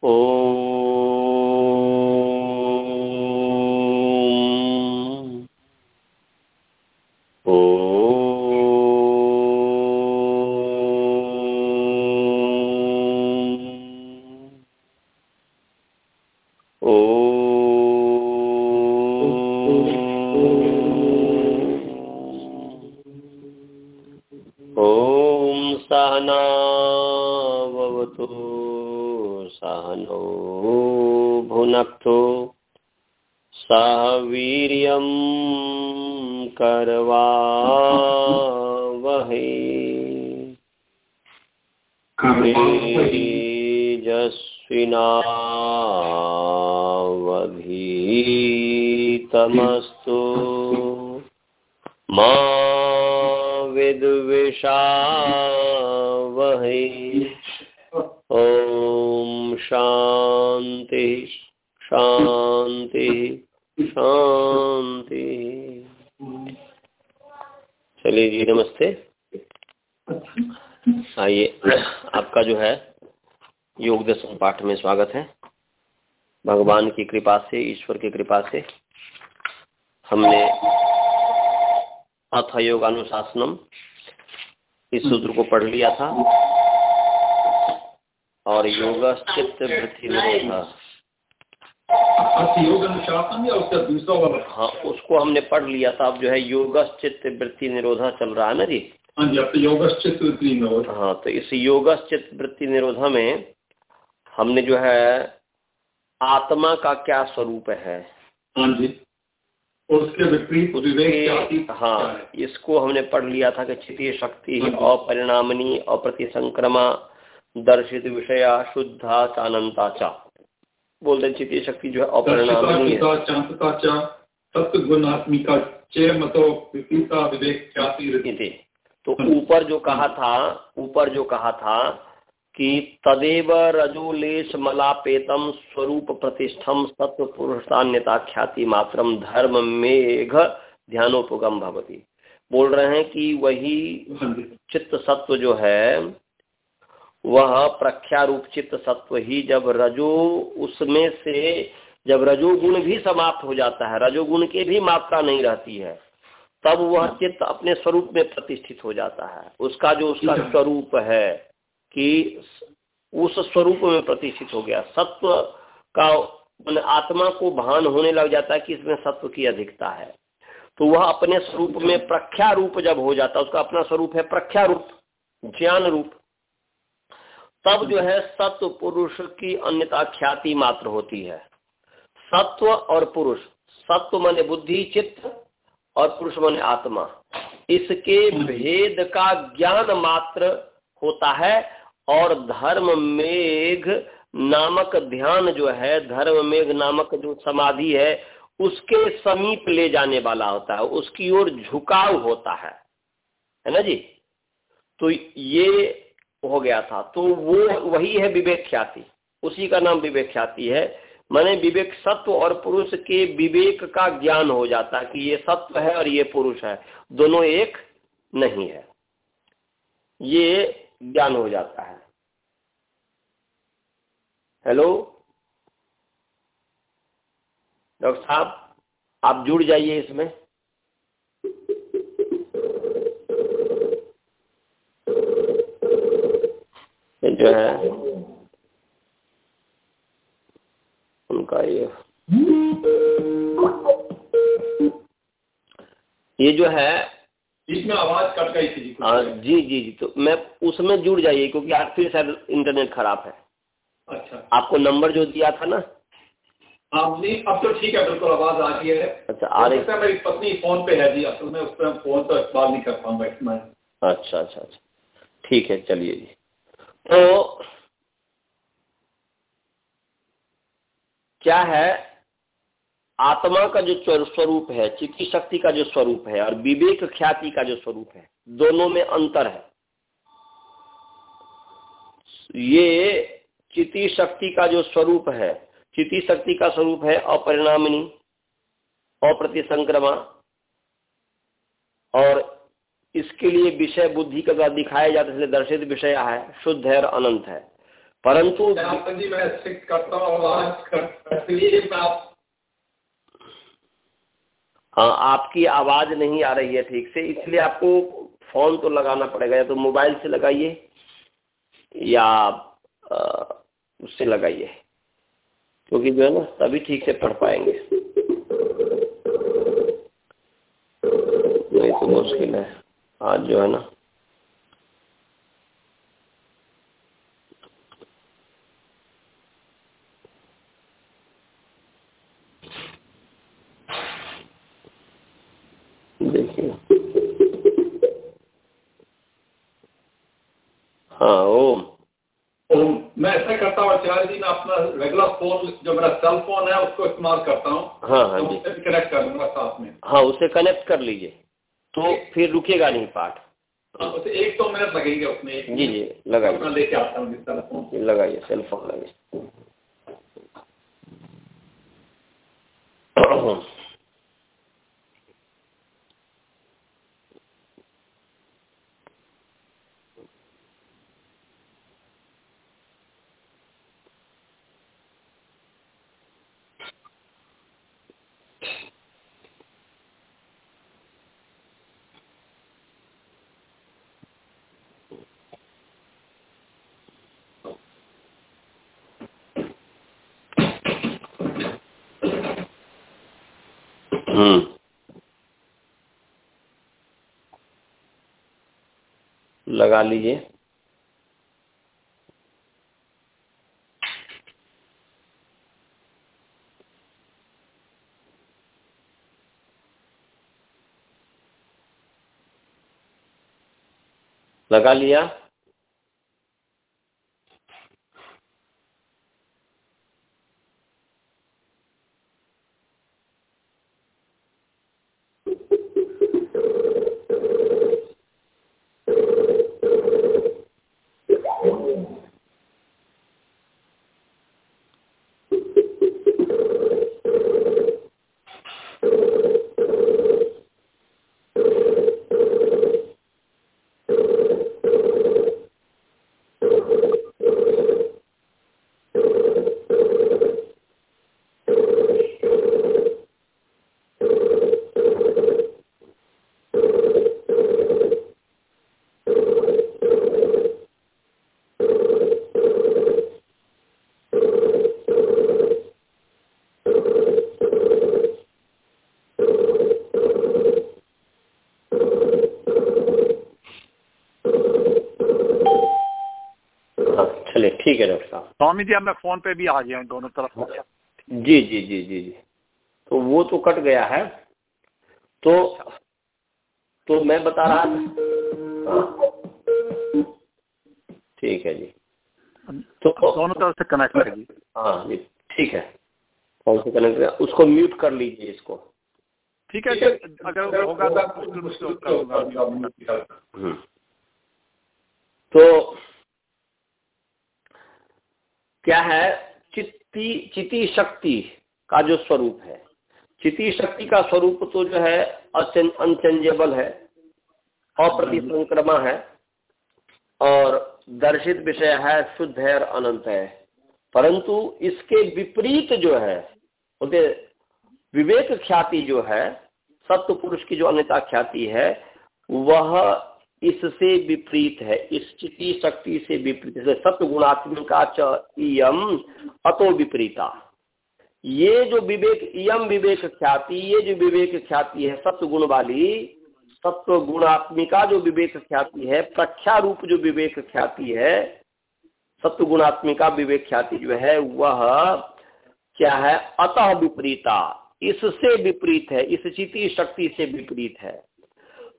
哦。पाठ में स्वागत है। भगवान की कृपा से ईश्वर की कृपा से हमने अथ योगानुशासनम इस सूत्र को पढ़ लिया था और योग चित्त वृद्धि वृत्ति हाँ उसको हमने पढ़ लिया था। अब जो है योग चित्त वृत्ति निरोधा चल रहा है ना जी? हाँ तो निरोध। हाँ तो इस योगश्चित वृत्ति निरोधा में हमने जो है आत्मा का क्या स्वरूप है? हाँ जी। उसके विपरीत विवेक हाँ। इसको हमने पढ़ लिया था कि क्षितीय शक्ति हाँ अपरिणामनी अप्रतिसंक्रमा दर्शित विषया शुद्धा चानंता चा। बोलते क्षितीय शक्ति जो है अपरिणामनी है। तो ऊपर जो कहा था ऊपर जो कहा था कि तदेव रजोलेश मलापेतम स्वरूप प्रतिष्ठम सत्व पुरुषान्यता ख्याति मात्रम धर्म मेघ ध्यानोपगम भवती। बोल रहे हैं कि वही चित्त सत्व जो है वह प्रख्या रूप चित्त सत्व ही जब रजो उसमें से जब रजोगुण भी समाप्त हो जाता है रजोगुण के भी मात्रा नहीं रहती है तब वह चित्त अपने स्वरूप में प्रतिष्ठित हो जाता है। उसका जो उसका स्वरूप है कि उस स्वरूप में प्रतिष्ठित हो गया। सत्व का मैंने आत्मा को भान होने लग जाता है कि इसमें सत्व की अधिकता है। तो वह अपने स्वरूप में प्रख्या रूप जब हो जाता है उसका अपना स्वरूप है प्रख्या रूप ज्ञान रूप। तब जो है सत्व पुरुष की अन्यता ख्याति मात्र होती है। सत्व और पुरुष सत्व माने बुद्धि चित्त और पुरुष माने आत्मा। इसके भेद का ज्ञान मात्र होता है और धर्म मेघ नामक ध्यान जो है, धर्म मेघ नामक जो समाधि है, उसके समीप ले जाने वाला होता है, उसकी ओर झुकाव होता है। है ना जी? तो ये हो गया था। तो वो वही है विवेक ख्याति उसी का नाम विवेक ख्याति है। मैंने विवेक सत्व और पुरुष के विवेक का ज्ञान हो जाता है कि ये सत्व है और ये पुरुष है। दोनों एक नहीं है। ये ज्ञान हो जाता है। हेलो डॉक्टर साहब, आप जुड़ जाइए इसमें। जो है, उनका ये ये जो है इसमें आवाज़ कट गई थी हाँ जी जी जी तो मैं उसमें जुड़ जाइए क्योंकि आज फिर शायद इंटरनेट खराब है। अच्छा। आपको नंबर जो दिया था ना? आप नहीं अब तो ठीक है बिल्कुल आवाज़ आ रही है। अच्छा आ रही है मेरी पत्नी फ़ोन पे है जी असल में उस पर फ़ोन तो इस्तेमाल नहीं कर पाऊँगा इसमें अच्छा अच्छा अच्छा। ठीक है चलिए जी। तो क्या है आत्मा का जो स्वरूप है, चित्ती शक्ति का जो स्वरूप है और विवेक ख्याति का जो स्वरूप है, दोनों में अंतर है। ये चिति शक्ति का जो स्वरूप है चिति शक्ति का स्वरूप है अपरिणामिनी, अप्रतिसंक्रमा, और इसके लिए विषय बुद्धि का दिखाया जाता है दर्शित विषय है, शुद्ध है और अनंत है। परंतु जी, मैं करता हाँ आपकी आवाज़ नहीं आ रही है ठीक से, इसलिए आपको फ़ोन तो लगाना पड़ेगा, या तो मोबाइल से लगाइए, या उससे लगाइए, क्योंकि जो है ना, तभी ठीक से पढ़ पाएँगे। नहीं तो मुश्किल है। आज जो है ना हाँ ओम। मैं ऐसा करता हूँ आचार्य जी मैं अपना रेगुलर फ़ोन जो मेरा सेल फ़ोन है उसको इस्तेमाल करता हूँ। हाँ हाँ तो जी। कनेक्ट कर दूँगा साथ में। हाँ उसे कनेक्ट कर लीजिए। तो फिर रुकेगा नहीं पाठ। हाँ, उसे एक दो मिनट लगेंगे उसमें। जी जी लगाइए। लेके आता हूँ लगाइए सेल फ़ोन लगाइए। लगा लीजिए। लगा लिया। स्वामी जी अब मैं फ़ोन पे भी आ गया दोनों तरफ़ हो गया जी जी जी जी जी। तो वो तो कट गया है। तो तो मैं बता रहा था ठीक है जी। तो दोनों तरफ़ से कनेक्ट करिए। हाँ जी ठीक है। फ़ोन से कनेक्ट कर उसको म्यूट कर लीजिए इसको। ठीक है अगर होगा तो हम्म। तो क्या है चित्ती चिति शक्ति का जो स्वरूप है। चिति शक्ति का स्वरूप तो जो है अनचेंजेबल है, अप्रतिसंक्रमा है, और दर्शित विषय है, शुद्ध है और अनंत है। परंतु इसके विपरीत जो है, बोलते विवेक ख्याति जो है सत्य पुरुष की जो अन्यता ख्याति है, वह इससे विपरीत है, इस चिति शक्ति से विपरीत सत्य गुणात्मिका चम अतो विपरीता। ये जो विवेक यम विवेक ख्याति, ये जो विवेक ख्याति है सत्य गुण वाली सत्व गुणात्मिका जो विवेक ख्याति है प्रख्या रूप जो विवेक ख्याति है सत्य गुणात्मिका विवेक ख्याति जो है, वह क्या है? अतः विपरीता। इससे विपरीत है, इस चिति शक्ति से विपरीत है।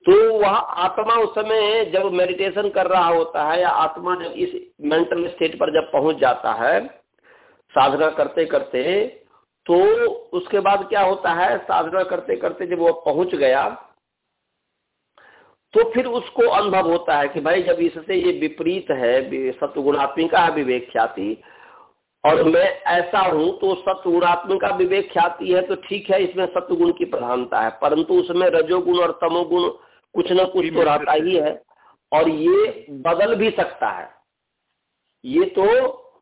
तो वह आत्मा उस समय जब मेडिटेशन कर रहा होता है या आत्मा जब इस मेंटल स्टेट पर जब पहुँच जाता है, साधना करते करते तो उसके बाद क्या होता है? साधना करते करते जब वो पहुँच गया तो फिर उसको अनुभव होता है कि भाई जब इससे ये विपरीत है सत्गुणात्मिका है विवेक ख्याति और मैं ऐसा हूँ तो सत्गुणात्मिका विवेक ख्याति है तो ठीक है, इसमें सत्गुण की प्रधानता है। परंतु उसमें रजोगुण और तमोगुण कुछ ना कुछ तो रहता ही है। और ये बदल भी सकता है। ये तो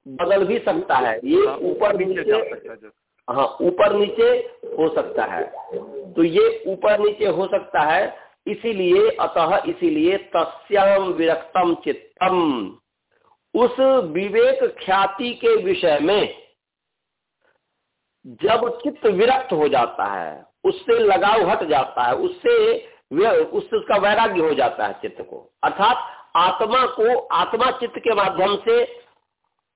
बदल भी सकता है। ये हाँ, ऊपर नीचे है ऊपर नीचे हो सकता है। तो ये ऊपर नीचे हो सकता है इसीलिए अतः इसीलिए तस्याम विरक्तम चित्तम। उस विवेक ख्याति के विषय में जब चित्त विरक्त हो जाता है उससे लगाव हट जाता है उससे उससे उसका वैराग्य हो जाता है चित्त को। अर्थात आत्मा को, आत्मा चित्त के माध्यम से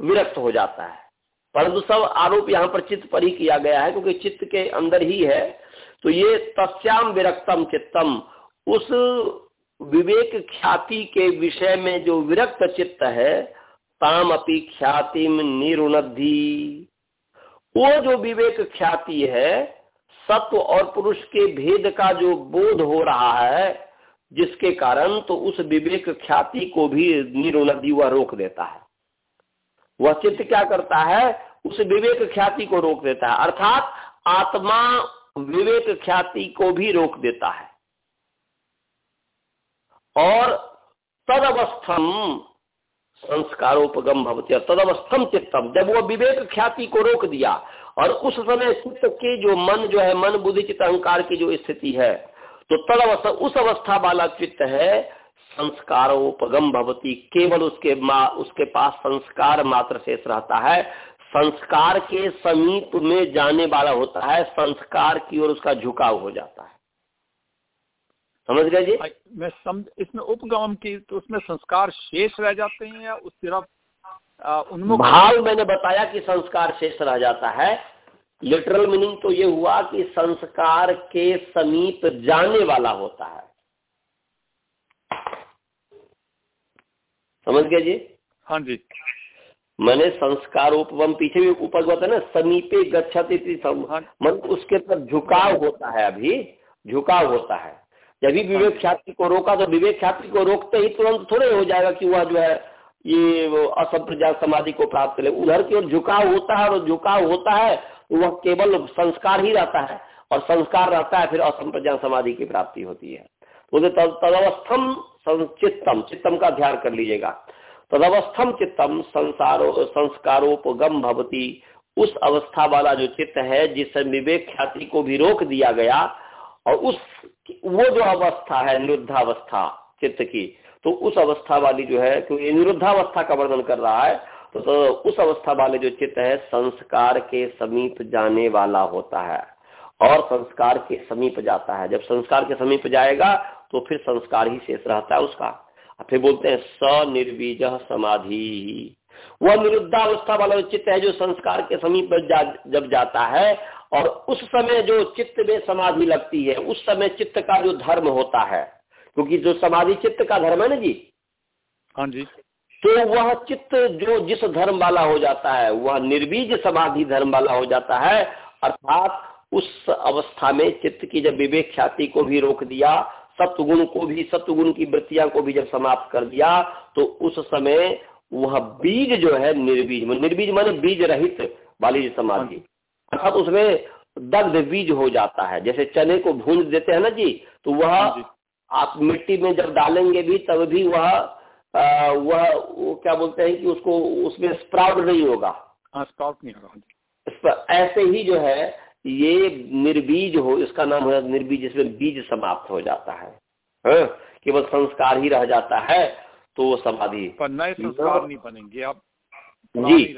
विरक्त हो जाता है। परंतु सब आरोप यहाँ पर चित्त पर ही किया गया है, क्योंकि चित्त के अंदर ही है। तो ये तस्याम विरक्तम चित्तम, उस विवेक ख्याति के विषय में जो विरक्त चित्त है ताम अपी ख्यातिम निरुनद्धि। वो जो विवेक ख्याति है सत्व और पुरुष के भेद का जो बोध हो रहा है, जिसके कारण तो उस विवेक ख्याति को भी निरुनद्धि वह रोक देता है। वह चित्त क्या करता है? उस विवेक ख्याति को रोक देता है। अर्थात आत्मा विवेक ख्याति को भी रोक देता है। और तदवस्थम संस्कारोपगम भवती। तदवस्थम चित्तम जब वो विवेक ख्याति को रोक दिया और उस समय चित्त के जो मन जो है मन बुद्धि चित्त अहंकार की जो स्थिति है तो तदवस्था उस अवस्था वाला चित्त है संस्कारोपगम भवती। केवल उसके मा, उसके पास संस्कार मात्र शेष रहता है। संस्कार के समीप में जाने वाला होता है संस्कार की ओर उसका झुकाव हो जाता है। समझ गए जी? मैं समझ इसमें उपगम की तो उसमें संस्कार शेष रह जाते हैं या उस सिर्फ़ भाव मैंने बताया कि संस्कार शेष रह जाता है। लिटरल मीनिंग तो ये हुआ कि संस्कार के समीप जाने वाला होता है। समझ गए जी? हाँ जी। मैंने संस्कार उपवम पीछे भी उपज हुआ था ना समीपे गच्छति हाँ। मन उसके तरफ़ झुकाव होता है अभी झुकाव होता है। जब भी विवेक ख्याति को रोका तो विवेक ख्याति को रोकते ही तुरंत थोड़े हो जाएगा कि वह जो है ये वो असंप्रजात समाधि को प्राप्त करे उधर की ओर झुकाव होता है और झुकाव होता है तो वह केवल संस्कार ही रहता है। और संस्कार रहता है फिर असंप्रजात समाधि की प्राप्ति होती है। तो तदवस्थम चित्तम चित्तम का ध्यान कर लीजिएगा। तदवस्थम चित्तम संसारो संस्कारोपगम भवती। उस अवस्था वाला जो चित्त है जिससे विवेक ख्याति को भी रोक दिया गया और उस वो जो अवस्था है निरुद्धावस्था चित्त की तो उस अवस्था वाली जो है क्योंकि निरुद्धावस्था का वर्णन कर रहा है तो, तो उस अवस्था वाले जो चित्त है संस्कार के समीप जाने वाला होता है। और संस्कार के समीप जाता है। जब संस्कार के समीप जाएगा तो फिर संस्कार ही शेष रहता है उसका। फिर बोलते हैं सनिर्बीज समाधि। वह निरुद्धावस्था वाला जो चित्त है जो संस्कार के समीप जा, जब जाता है और उस समय जो चित्त में समाधि लगती है उस समय चित्त का जो धर्म होता है क्योंकि जो समाधि चित्त का धर्म है ना जी? हाँ जी। तो वह चित्त जो जिस धर्म वाला हो जाता है वह निर्बीज समाधि धर्म वाला हो जाता है अर्थात उस अवस्था में चित्त की जब विवेक ख्याति को भी रोक दिया सत्वगुण को भी सत्वगुण की वृत्तियाँ को भी जब समाप्त कर दिया तो उस समय वह बीज जो है निर्बीज निर्बीज माने बीज रहित वाली समाधि। अर्थात उसमें दग्ध बीज हो जाता है। जैसे चने को भूंज देते हैं ना जी तो वह हाँ आप मिट्टी में जब डालेंगे भी तब भी वह वह क्या बोलते हैं कि उसको उसमें स्प्राउट नहीं होगा। हाँ नहीं होगा हाँ ऐसे ही जो है ये निर्बीज हो इसका नाम है निर्बीज इसमें बीज समाप्त हो जाता है। हाँ? केवल संस्कार ही रह जाता है। तो वो समाधि पर नए संस्कार नहीं बनेंगे आप जी।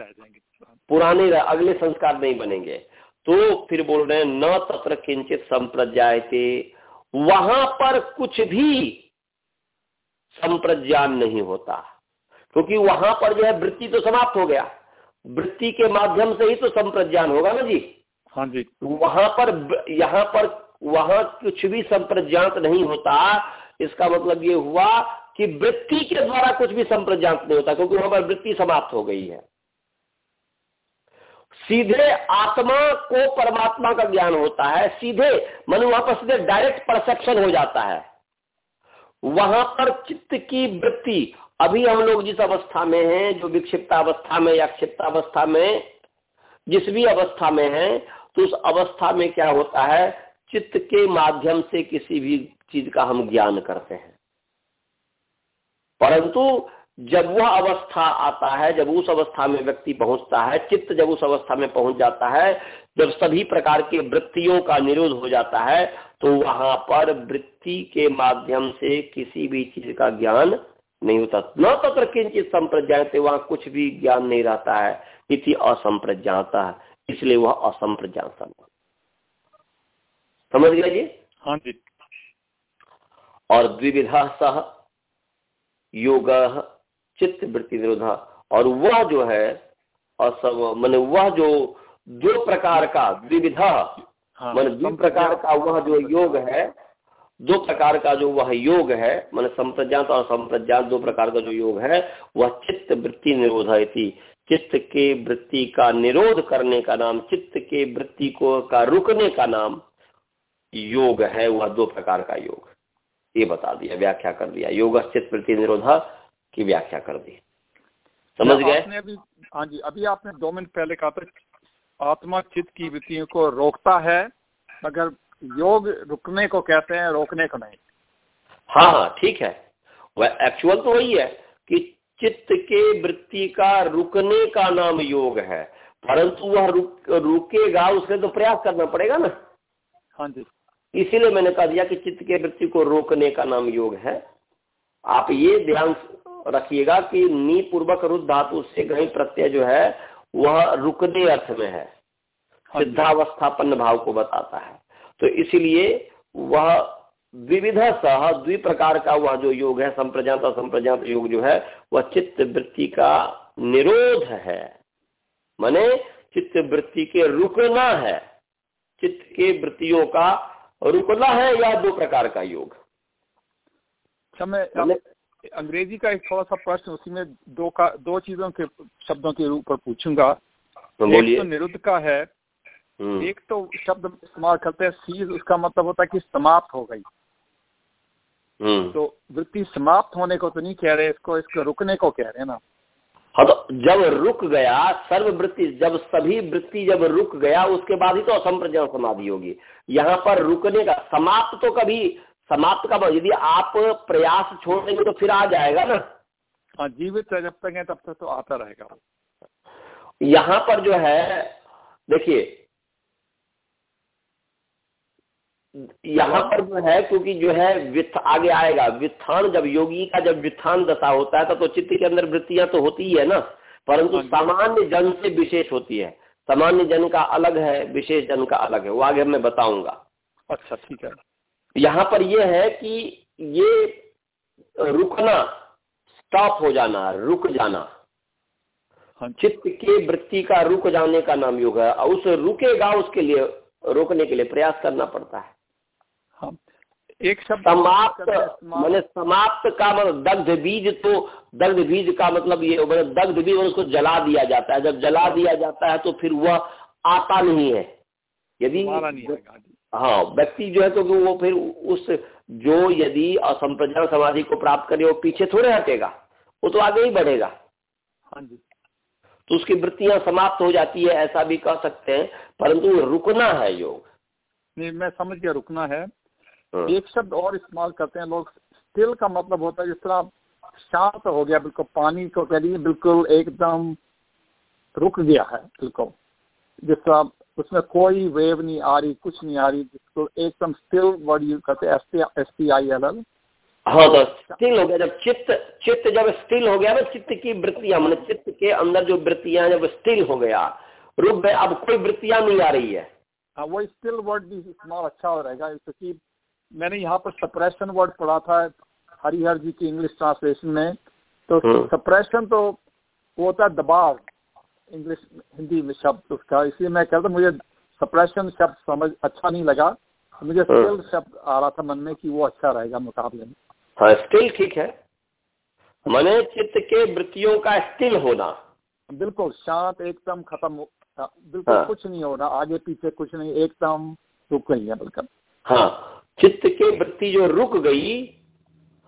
पुराने अगले संस्कार नहीं बनेंगे। तो फिर बोल रहे हैं न तत्र किंचित संप्रज्ञायते। वहाँ पर कुछ भी संप्रज्ञान नहीं होता। क्योंकि वहाँ पर जो है वृत्ति तो समाप्त हो गया। वृत्ति के माध्यम से ही तो संप्रज्ञान होगा ना जी? हाँ जी। वहाँ पर यहाँ पर वहाँ कुछ भी संप्रज्ञात नहीं होता। इसका मतलब ये हुआ कि वृत्ति के द्वारा कुछ भी संप्रज्ञात नहीं होता, क्योंकि वहाँ पर वृत्ति समाप्त हो गई है। सीधे आत्मा को परमात्मा का ज्ञान होता है, सीधे मन वहाँ पर सीधे डायरेक्ट परसेप्शन हो जाता है। वहाँ पर चित्त की वृत्ति, अभी हम लोग जिस अवस्था में हैं, जो विक्षिप्तावस्था में या क्षिप्तावस्था में, जिस भी अवस्था में है तो उस अवस्था में क्या होता है, चित्त के माध्यम से किसी भी चीज़ का हम ज्ञान करते हैं। परंतु जब वह अवस्था आता है जब उस अवस्था में व्यक्ति पहुँचता है चित्त जब उस अवस्था में पहुँच जाता है जब सभी प्रकार के वृत्तियों का निरोध हो जाता है तो वहाँ पर वृत्ति के माध्यम से किसी भी चीज़ का ज्ञान नहीं होता। न तत्र किंचित संप्रज्ञाते वहाँ कुछ भी ज्ञान नहीं रहता है इति असंप्रज्ञाता है इसलिए वह असंप्रज्ञाता समझ गया जी? हाँ जी। और द्विविधा सह योग चित्त वृत्ति निरोधा और वह जो है असम मान वह जो दो प्रकार का द्विविधा हाँ, मान दो प्रकार का वह जो योग है दो प्रकार का जो वह योग है मान संप्रज्ञात और संप्रज्ञात दो प्रकार का जो योग है वह चित्त वृत्ति निरोध चित्त के वृत्ति का निरोध करने का नाम चित्त के वृत्ति को का रुकने का नाम योग है वह दो प्रकार का योग। ये बता दिया व्याख्या कर दिया। योग चित्त वृत्ति निरोधा की व्याख्या कर दी। समझ गए? अभी हाँ जी अभी आपने दो मिनट पहले कहा था आत्मा चित्त की वृत्तियों को रोकता है मगर योग रुकने को कहते हैं रोकने को नहीं। हाँ हाँ ठीक है। वह एक्चुअल तो वही है कि चित्त के वृत्ति का रुकने का नाम योग है परंतु वह रुक रुकेगा उसके तो प्रयास करना पड़ेगा ना। हाँ जी। इसीलिए मैंने कह दिया कि चित्त के वृत्ति को रोकने का नाम योग है। आप ये ध्यान रखिएगा कि नी पूर्वक रुद्ध धातु से ग्रही प्रत्यय जो है वह रुकने अर्थ में है। हाँ सिद्धावस्थापन्न भाव को बताता है। तो इसीलिए वह विविध सह द्वि प्रकार का वह जो योग है संप्रजात और संप्रजात योग जो है वह चित्त वृत्ति का निरोध है। माने चित्त वृत्ति के रुकना है। चित्त के वृत्तियों का रुकना है या दो प्रकार का योग? अच्छा मैं अंग्रेज़ी का एक थोड़ा सा प्रश्न उसी में दो का दो चीज़ों के शब्दों के ऊपर पूछूँगा। तो एक तो निरुद्ध का है हम्म। एक तो शब्द इस्तेमाल करते हैं सीज उसका मतलब होता है कि समाप्त हो गई। हम्म। तो वृत्ति समाप्त होने को तो नहीं कह रहे इसको इसको रुकने को कह रहे हैं ना। जब रुक गया सर्व वृत्ति जब सभी वृत्ति जब रुक गया उसके बाद ही तो असंप्रजन समाधि होगी। यहाँ पर रुकने का समाप्त तो कभी समाप्त का यदि आप प्रयास छोड़ देंगे तो फिर आ जाएगा ना। हाँ जीवित जब तक है तब तक तो आता रहेगा। यहाँ पर जो है देखिए यहाँ पर जो है क्योंकि जो है विथ आगे आएगा। वित्थान जब योगी का जब वित्थान दशा होता है तो, तो चित्त के अंदर वृत्तियाँ तो होती ही है ना। परंतु हाँ सामान्य जन से विशेष होती है। सामान्य जन का अलग है विशेष जन का अलग है। वो आगे मैं बताऊँगा। अच्छा ठीक है। यहाँ पर यह है कि ये रुकना स्टॉप हो जाना रुक जाना। हाँ चित्त के वृत्ति का रुक जाने का नाम योग है। और उस रुकेगा उसके लिए रोकने के लिए प्रयास करना पड़ता हाँ। एक शब्द समाप्त मैंने समाप्त का मतलब दग्ध बीज तो दग्ध बीज का मतलब ये मतलब दग्ध बीज उसको जला दिया जाता है। जब जला दिया जाता है तो फिर वह आता नहीं है। यदि हाँ व्यक्ति जो है तो वो फिर उस जो यदि असंप्रज्ञान समाधि को प्राप्त करे वो पीछे थोड़े हटेगा वो तो आगे ही बढ़ेगा। हाँ जी। तो उसकी वृत्तियाँ समाप्त हो जाती है ऐसा भी कह सकते हैं परंतु रुकना है योग। नहीं मैं समझ गया रुकना है हाँ। एक शब्द और इस्तेमाल करते हैं लोग। स्टिल का मतलब होता है जिस तरह शांत हो गया बिल्कुल पानी को कह लीजिए बिल्कुल एकदम रुक गया है बिल्कुल जिस तरह उसमें कोई वेव नहीं आ रही कुछ नहीं आ रही जिसको एकदम स्टिल वर्ड यूज़ करते हैं S T I L L हाँ तो स्टिल हो गया। जब चित्त चित्त जब स्टिल हो गया ना चित्त की वृत्तियाँ मैंने चित्त के अंदर जो वृत्तियाँ जब स्टिल हो गया। रुक गए अब कोई वृत्तियाँ नहीं आ रही है। हाँ वो स्टिल वर्ड भी इस्तेमाल अच्छा हो रहेगा क्योंकि मैंने यहाँ पर सप्रेशन वर्ड पढ़ा था हरिहर जी की इंग्लिश ट्रांसलेशन में। तो सप्रेशन हम्म। तो वो होता है दबाव इंग्लिश हिंदी में शब्द उसका। इसलिए मैं कहता मुझे सप्रेशन शब्द समझ अच्छा नहीं लगा। मुझे स्टिल हम्म। शब्द आ रहा था मन में कि वो अच्छा रहेगा मुकाबले में। हाँ स्टिल ठीक है। मने चित्त के वृत्तियों का स्टिल होना। बिल्कुल शांत एकदम खत्म बिल्कुल हाँ। कुछ नहीं होना। आगे पीछे कुछ नहीं एकदम रुक गई है बिल्कुल हाँ चित्त के वृत्ति जो रुक गई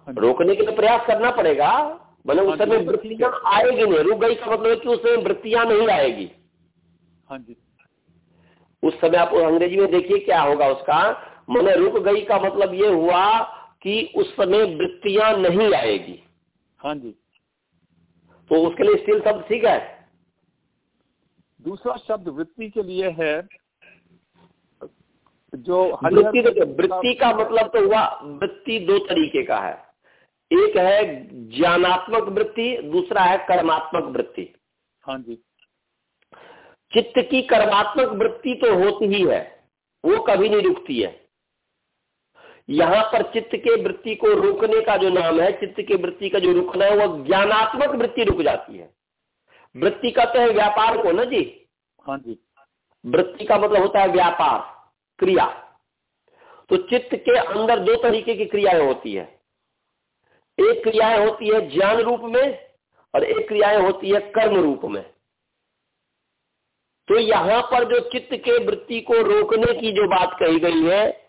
हाँ रोकने के लिए प्रयास करना पड़ेगा। उस हाँ समय वृत्तियाँ आएगी नहीं। रुक गई का मतलब है कि उसमें वृत्तियाँ नहीं आएगी। हाँ जी। उस समय आप अंग्रेज़ी में देखिए क्या होगा उसका। मैंने रुक गई का मतलब ये हुआ कि उस समय वृत्तियाँ नहीं आएगी। हाँ जी। तो उसके लिए स्टील शब्द ठीक है? दूसरा शब्द वृत्ति के लिए है जो वृत्ति देखिए वृत्ति का मतलब तो हुआ वृत्ति दो तरीके का है। एक है ज्ञानात्मक वृत्ति दूसरा है कर्मात्मक वृत्ति। हाँ जी। चित्त की कर्मात्मक वृत्ति तो होती ही है वो कभी नहीं रुकती है। यहाँ पर चित्त के वृत्ति को रोकने का जो नाम है चित्त के वृत्ति का जो रुकना है वह ज्ञानात्मक वृत्ति रुक जाती है। वृत्ति कहते हैं व्यापार को ना जी? हाँ जी। वृत्ति का मतलब होता है व्यापार। क्रिया। तो चित्त के अंदर दो तरीके की क्रियाएँ होती है। एक क्रियाएँ होती है ज्ञान रूप में और एक क्रियाएँ होती है कर्म रूप में। तो यहाँ पर जो चित्त के वृत्ति को रोकने की जो बात कही गई है,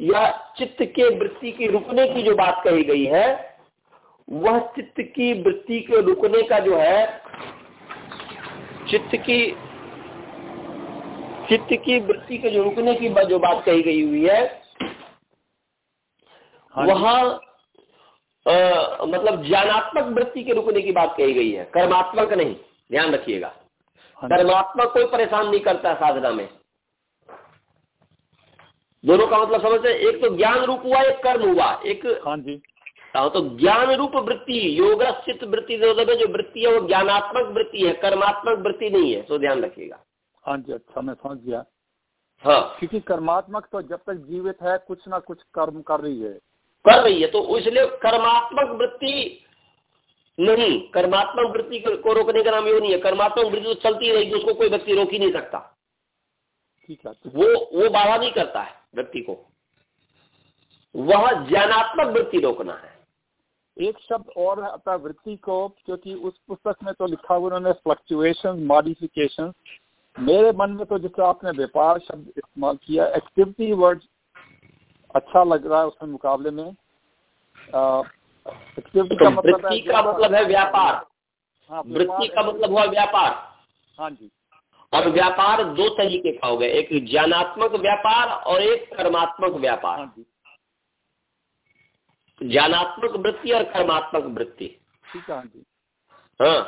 या चित्त के वृत्ति की रुकने की जो बात कही गई है, वह चित्त की वृत्ति के रुकने का जो है, चित्त की चित्त की वृत्ति के जो रुकने की जो बात कही गई हुई है हाँ वह मतलब ज्ञानात्मक वृत्ति के रुकने की बात कही गई है। कर्मात्मक नहीं ध्यान रखिएगा। हाँ कर्मात्मक कोई परेशान नहीं करता साधना में। दोनों का मतलब समझते हैं एक तो ज्ञान रूप हुआ एक कर्म हुआ। एक हाँ जी। हाँ तो ज्ञान रूप वृत्ति योग वृत्ति जो वृत्ति है वो ज्ञानात्मक वृत्ति है कर्मात्मक वृत्ति नहीं है तो ध्यान रखिएगा। हाँ जी अच्छा मैं समझ गया हाँ। क्योंकि कर्मात्मक तो जब तक जीवित है कुछ ना कुछ कर्म कर रही है। कर रही है तो इसलिए कर्मात्मक वृत्ति नहीं कर्मात्मक वृत्ति को रोकने का नाम ये नहीं है। कर्मात्मक वृत्ति तो चलती रहेगी उसको कोई व्यक्ति रोक ही नहीं सकता। ठीक है वो वो बाधा नहीं करता है व्यक्ति को। वह ज्ञानात्मक वृत्ति रोकना है। एक शब्द और आता वृत्ति को क्योंकि उस पुस्तक में तो लिखा हुआ उन्होंने फ्लक्चुएशन मॉडिफिकेशन मेरे मन में तो जैसे आपने व्यापार शब्द इस्तेमाल किया एक्टिविटी वर्ड अच्छा लग रहा है उसके मुकाबले में। एक्टिविटी का मतलब वृत्ति का मतलब है व्यापार। हाँ वृत्ति का मतलब हुआ व्यापार। हाँ जी। और व्यापार दो तरीके का हो गया एक ज्ञानात्मक व्यापार और एक कर्मात्मक व्यापार। हाँ ज्ञानात्मक वृत्ति और कर्मात्मक वृत्ति। ठीक है हाँ हाँ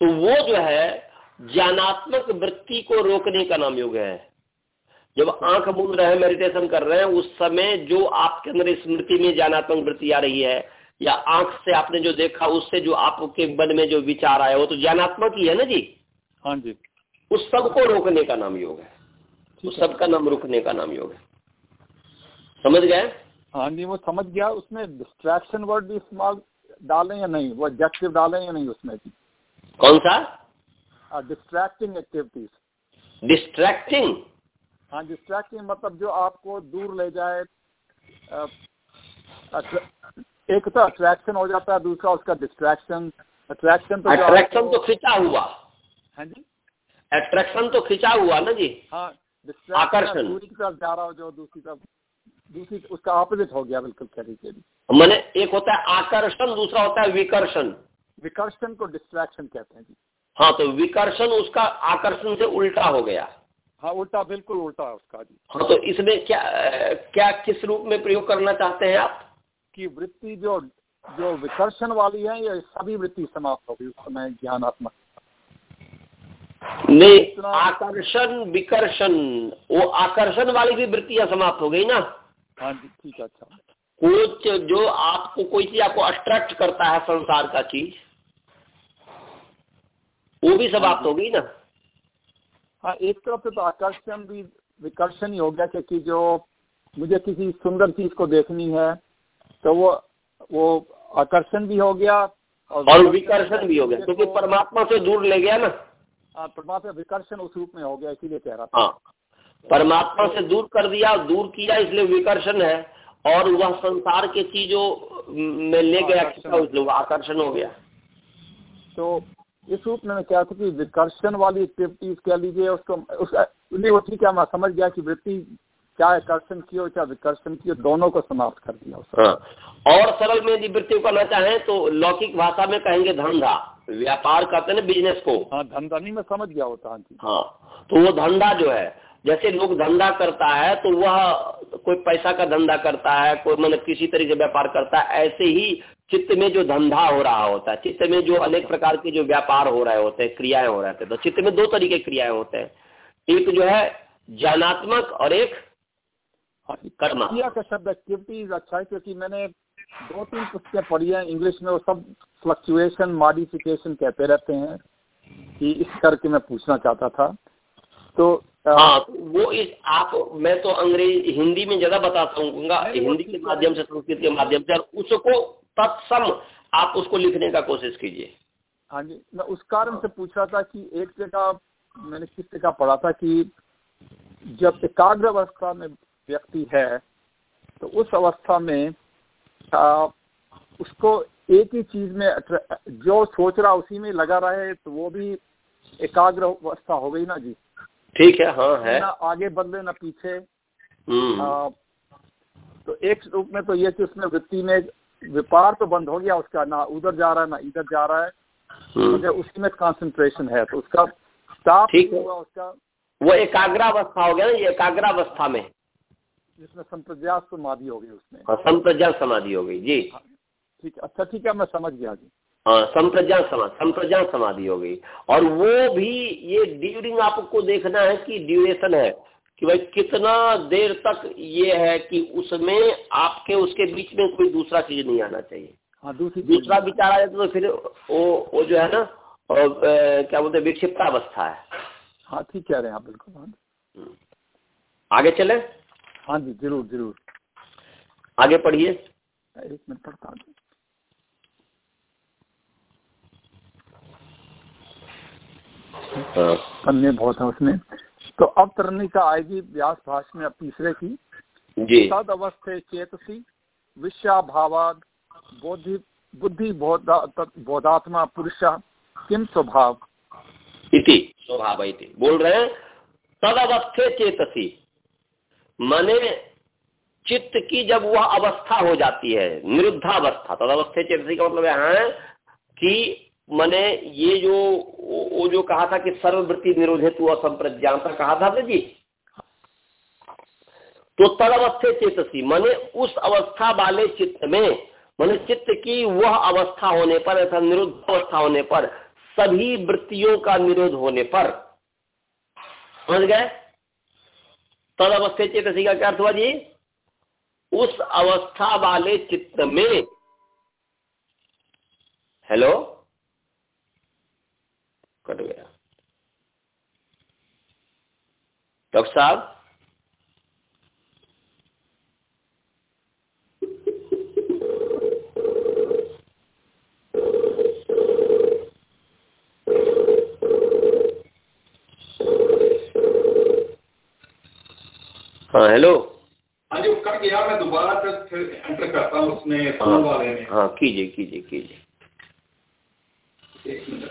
तो वो जो है ज्ञानात्मक वृत्ति को रोकने का नाम योग है। जब आँख मूंद रहे मेडिटेशन कर रहे हैं उस समय जो आपके अंदर स्मृति में ज्ञानात्मक वृत्ति आ रही है या आँख से आपने जो देखा उससे जो आपके मन में जो विचार आया वो तो ज्ञानात्मक ही है ना जी? हाँ जी। उस सबको रोकने का नाम योग है। उस सब का नाम रोकने का नाम योग है। समझ गए? हाँ जी वो समझ गया। उसमें डिस्ट्रैक्शन वर्ड भी इस्तेमाल डालें या नहीं? वो एडजेक्टिव डालें या नहीं उसमें? कौन सा? डिस्ट्रैक्टिंग एक्टिविटीज़ डिस्ट्रैक्टिंग हाँ डिस्ट्रैक्टिंग मतलब जो आपको दूर ले जाए एक तो अट्रैक्शन हो जाता है दूसरा उसका डिस्ट्रैक्शन अट्रैक्शन तो अट्रैक्शन तो खिंचा हुआ। हाँ जी? अट्रैक्शन तो खिंचा हुआ ना जी? हाँ आकर्षण। दूसरी तरफ़ जा रहा हो जो दूसरी तरफ़ दूसरी उसका ऑपोजिट हो गया बिल्कुल तरीके मैंने एक होता है आकर्षण दूसरा होता है विकर्षण। विकर्षण को डिस्ट्रैक्शन कहते हैं जी। हाँ तो विकर्षण उसका आकर्षण से उल्टा हो गया। हाँ उल्टा बिल्कुल उल्टा है उसका जी। हाँ तो इसमें क्या क्या किस रूप में प्रयोग करना चाहते हैं आप? की वृत्ति जो जो विकर्षण वाली है ये सभी वृत्ति समाप्त हो गई उस समय ज्ञानात्मक। नहीं आकर्षण विकर्षण वो आकर्षण वाली भी वृत्तियाँ समाप्त हो गई ना? हाँ जी ठीक है अच्छा। कुछ जो आपको कोई चीज़ आपको अट्रैक्ट करता है संसार का चीज़ वो भी समाप्त हो। गई ना। हाँ एक तरफ़ से तो आकर्षण भी विकर्षण ही हो गया क्योंकि जो मुझे किसी सुंदर चीज़ को देखनी है तो वो वो आकर्षण भी हो गया और, और विकर्षण भी हो गया क्योंकि तो परमात्मा से दूर ले गया ना। हाँ परमात्मा विकर्षण उस रूप में हो गया इसीलिए कह रहा था। हाँ परमात्मा से दूर कर दिया दूर किया इसलिए विकर्षण है और वह संसार के चीज़ों में ले गया इसलिए आकर्षण हो गया। तो इस रूप में क्या था कि विकर्षण वाली एक्टिविटीज़ कह लीजिए उसको उसका नहीं वो ठीक है मैं समझ गया कि वृत्ति क्या आकर्षण की हो चाहे विकर्षण की हो दोनों को समाप्त कर दिया हाँ। और सरल में यदि वृत्ति करना चाहें तो लौकिक भाषा में कहेंगे धंधा। व्यापार करते ना बिज़नेस को। हाँ धंधा नहीं मैं समझ गया होता हाँ तो वो धंधा जो है जैसे लोग धंधा करता है तो वह कोई पैसा का धंधा करता है, कोई मतलब किसी तरीके व्यापार करता है, ऐसे ही चित्त में जो धंधा हो रहा होता है, चित्त में जो अनेक प्रकार के जो व्यापार हो रहे होते हैं, क्रियाएँ हो रहे थे तो चित्त में दो तरीके क्रियाएँ होते हैं। एक जो है, ज्ञानात्मक और एक कर्मा। क्रिया का शब्द एक्टिविटीज़ अच्छा है, क्योंकि मैंने दो तीन पुस्तकें पढ़ी हैं इंग्लिश में, वो सब फ्लक्चुएशन मॉडिफिकेशन कहते रहते हैं, कि इस करके मैं पूछना चाहता था। तो हाँ तो वो इस आप मैं तो अंग्रेज़ हिंदी में ज़्यादा बता सकूँगा हिंदी के माध्यम से संस्कृत के माध्यम से और उसको तत्सम आप उसको लिखने का कोशिश कीजिए। हाँ जी मैं उस कारण से पूछ रहा था कि एक जगह मैंने किस जगह पढ़ा था कि जब एकाग्र अवस्था में व्यक्ति है तो उस अवस्था में आ, उसको एक ही चीज़ में जो सोच रहा उसी में लगा रहे तो वो भी एकाग्र अवस्था हो गई ना जी। ठीक है हाँ है। ना आगे बदले ना पीछे। हम्म। आ, तो एक रूप में तो ये कि उसमें वृत्ति में व्यापार तो बंद हो गया उसका ना उधर जा रहा है ना इधर जा रहा है। मुझे उसी में कंसंट्रेशन है तो उसका स्टाफ ठीक। है। हुआ उसका वो एकाग्रावस्था हो गया ना ये एकाग्रावस्था में। जिसमें संप्रज्ञात समाधि हो गई उसमें। हाँ, संप्रज्ञान समाधि हो गई जी। ठीक है। अच्छा ठीक है मैं समझ गया जी। हाँ संप्रज्ञान समाधि संप्रज्ञान समाधि हो गई। और वो भी ये ड्यूरिंग आपको देखना है कि ड्यूरेशन है कि भाई कितना देर तक ये है कि उसमें आपके उसके बीच में कोई दूसरा चीज़ नहीं आना चाहिए। हाँ दूसरी दूसरा विचार आ जाए तो फिर वो वो जो है ना और, अ, क्या बोलते हैं विक्षिप्तावस्था है। हाँ ठीक कह रहे हैं आप बिल्कुल हाँ। आगे चले? हाँ जी ज़रूर ज़रूर। आगे पढ़िए। एक मिनट पढ़ता हूँ। अन्य बहुत है उसमें। तो अब तरनी का आएगी व्यास भाष में अब तीसरे की। तद अवस्थे चेतसी विषयाभावाद बोधि बुद्धि बोधा- बोधात्मा पुरुष किम स्वभाव? इति स्वभाव इति। बोल रहे हैं तदवस्थे चेतसी। माने चित्त की जब वह अवस्था हो जाती है निरुद्धावस्था तदवस्थे चेतसी का मतलब यहाँ है कि माने ये जो, वो जो कहा था कि सर्ववृत्ति निरोधित हुआ संप्रज्ञाता कहा था ना जी? तो तदवस्थे चेतसी, माने उस अवस्था वाले चित्त में, मैंने चित्त की वह अवस्था होने पर ऐसा निरुद्ध अवस्था होने पर, सभी वृत्तियों का निरोध होने पर। समझ गए? तद अवस्थे चेतसी का क्या अर्थ हुआ जी? उस अवस्था वाले चित्त में, हेलो? कट गया। डॉक्टर साहब? हाँ हेलो हाँ जी कट गया मैं दोबारा फिर एंटर करता हूँ उसमें हाँ वाले में। हाँ कीजिए कीजिए कीजिए एक मिनट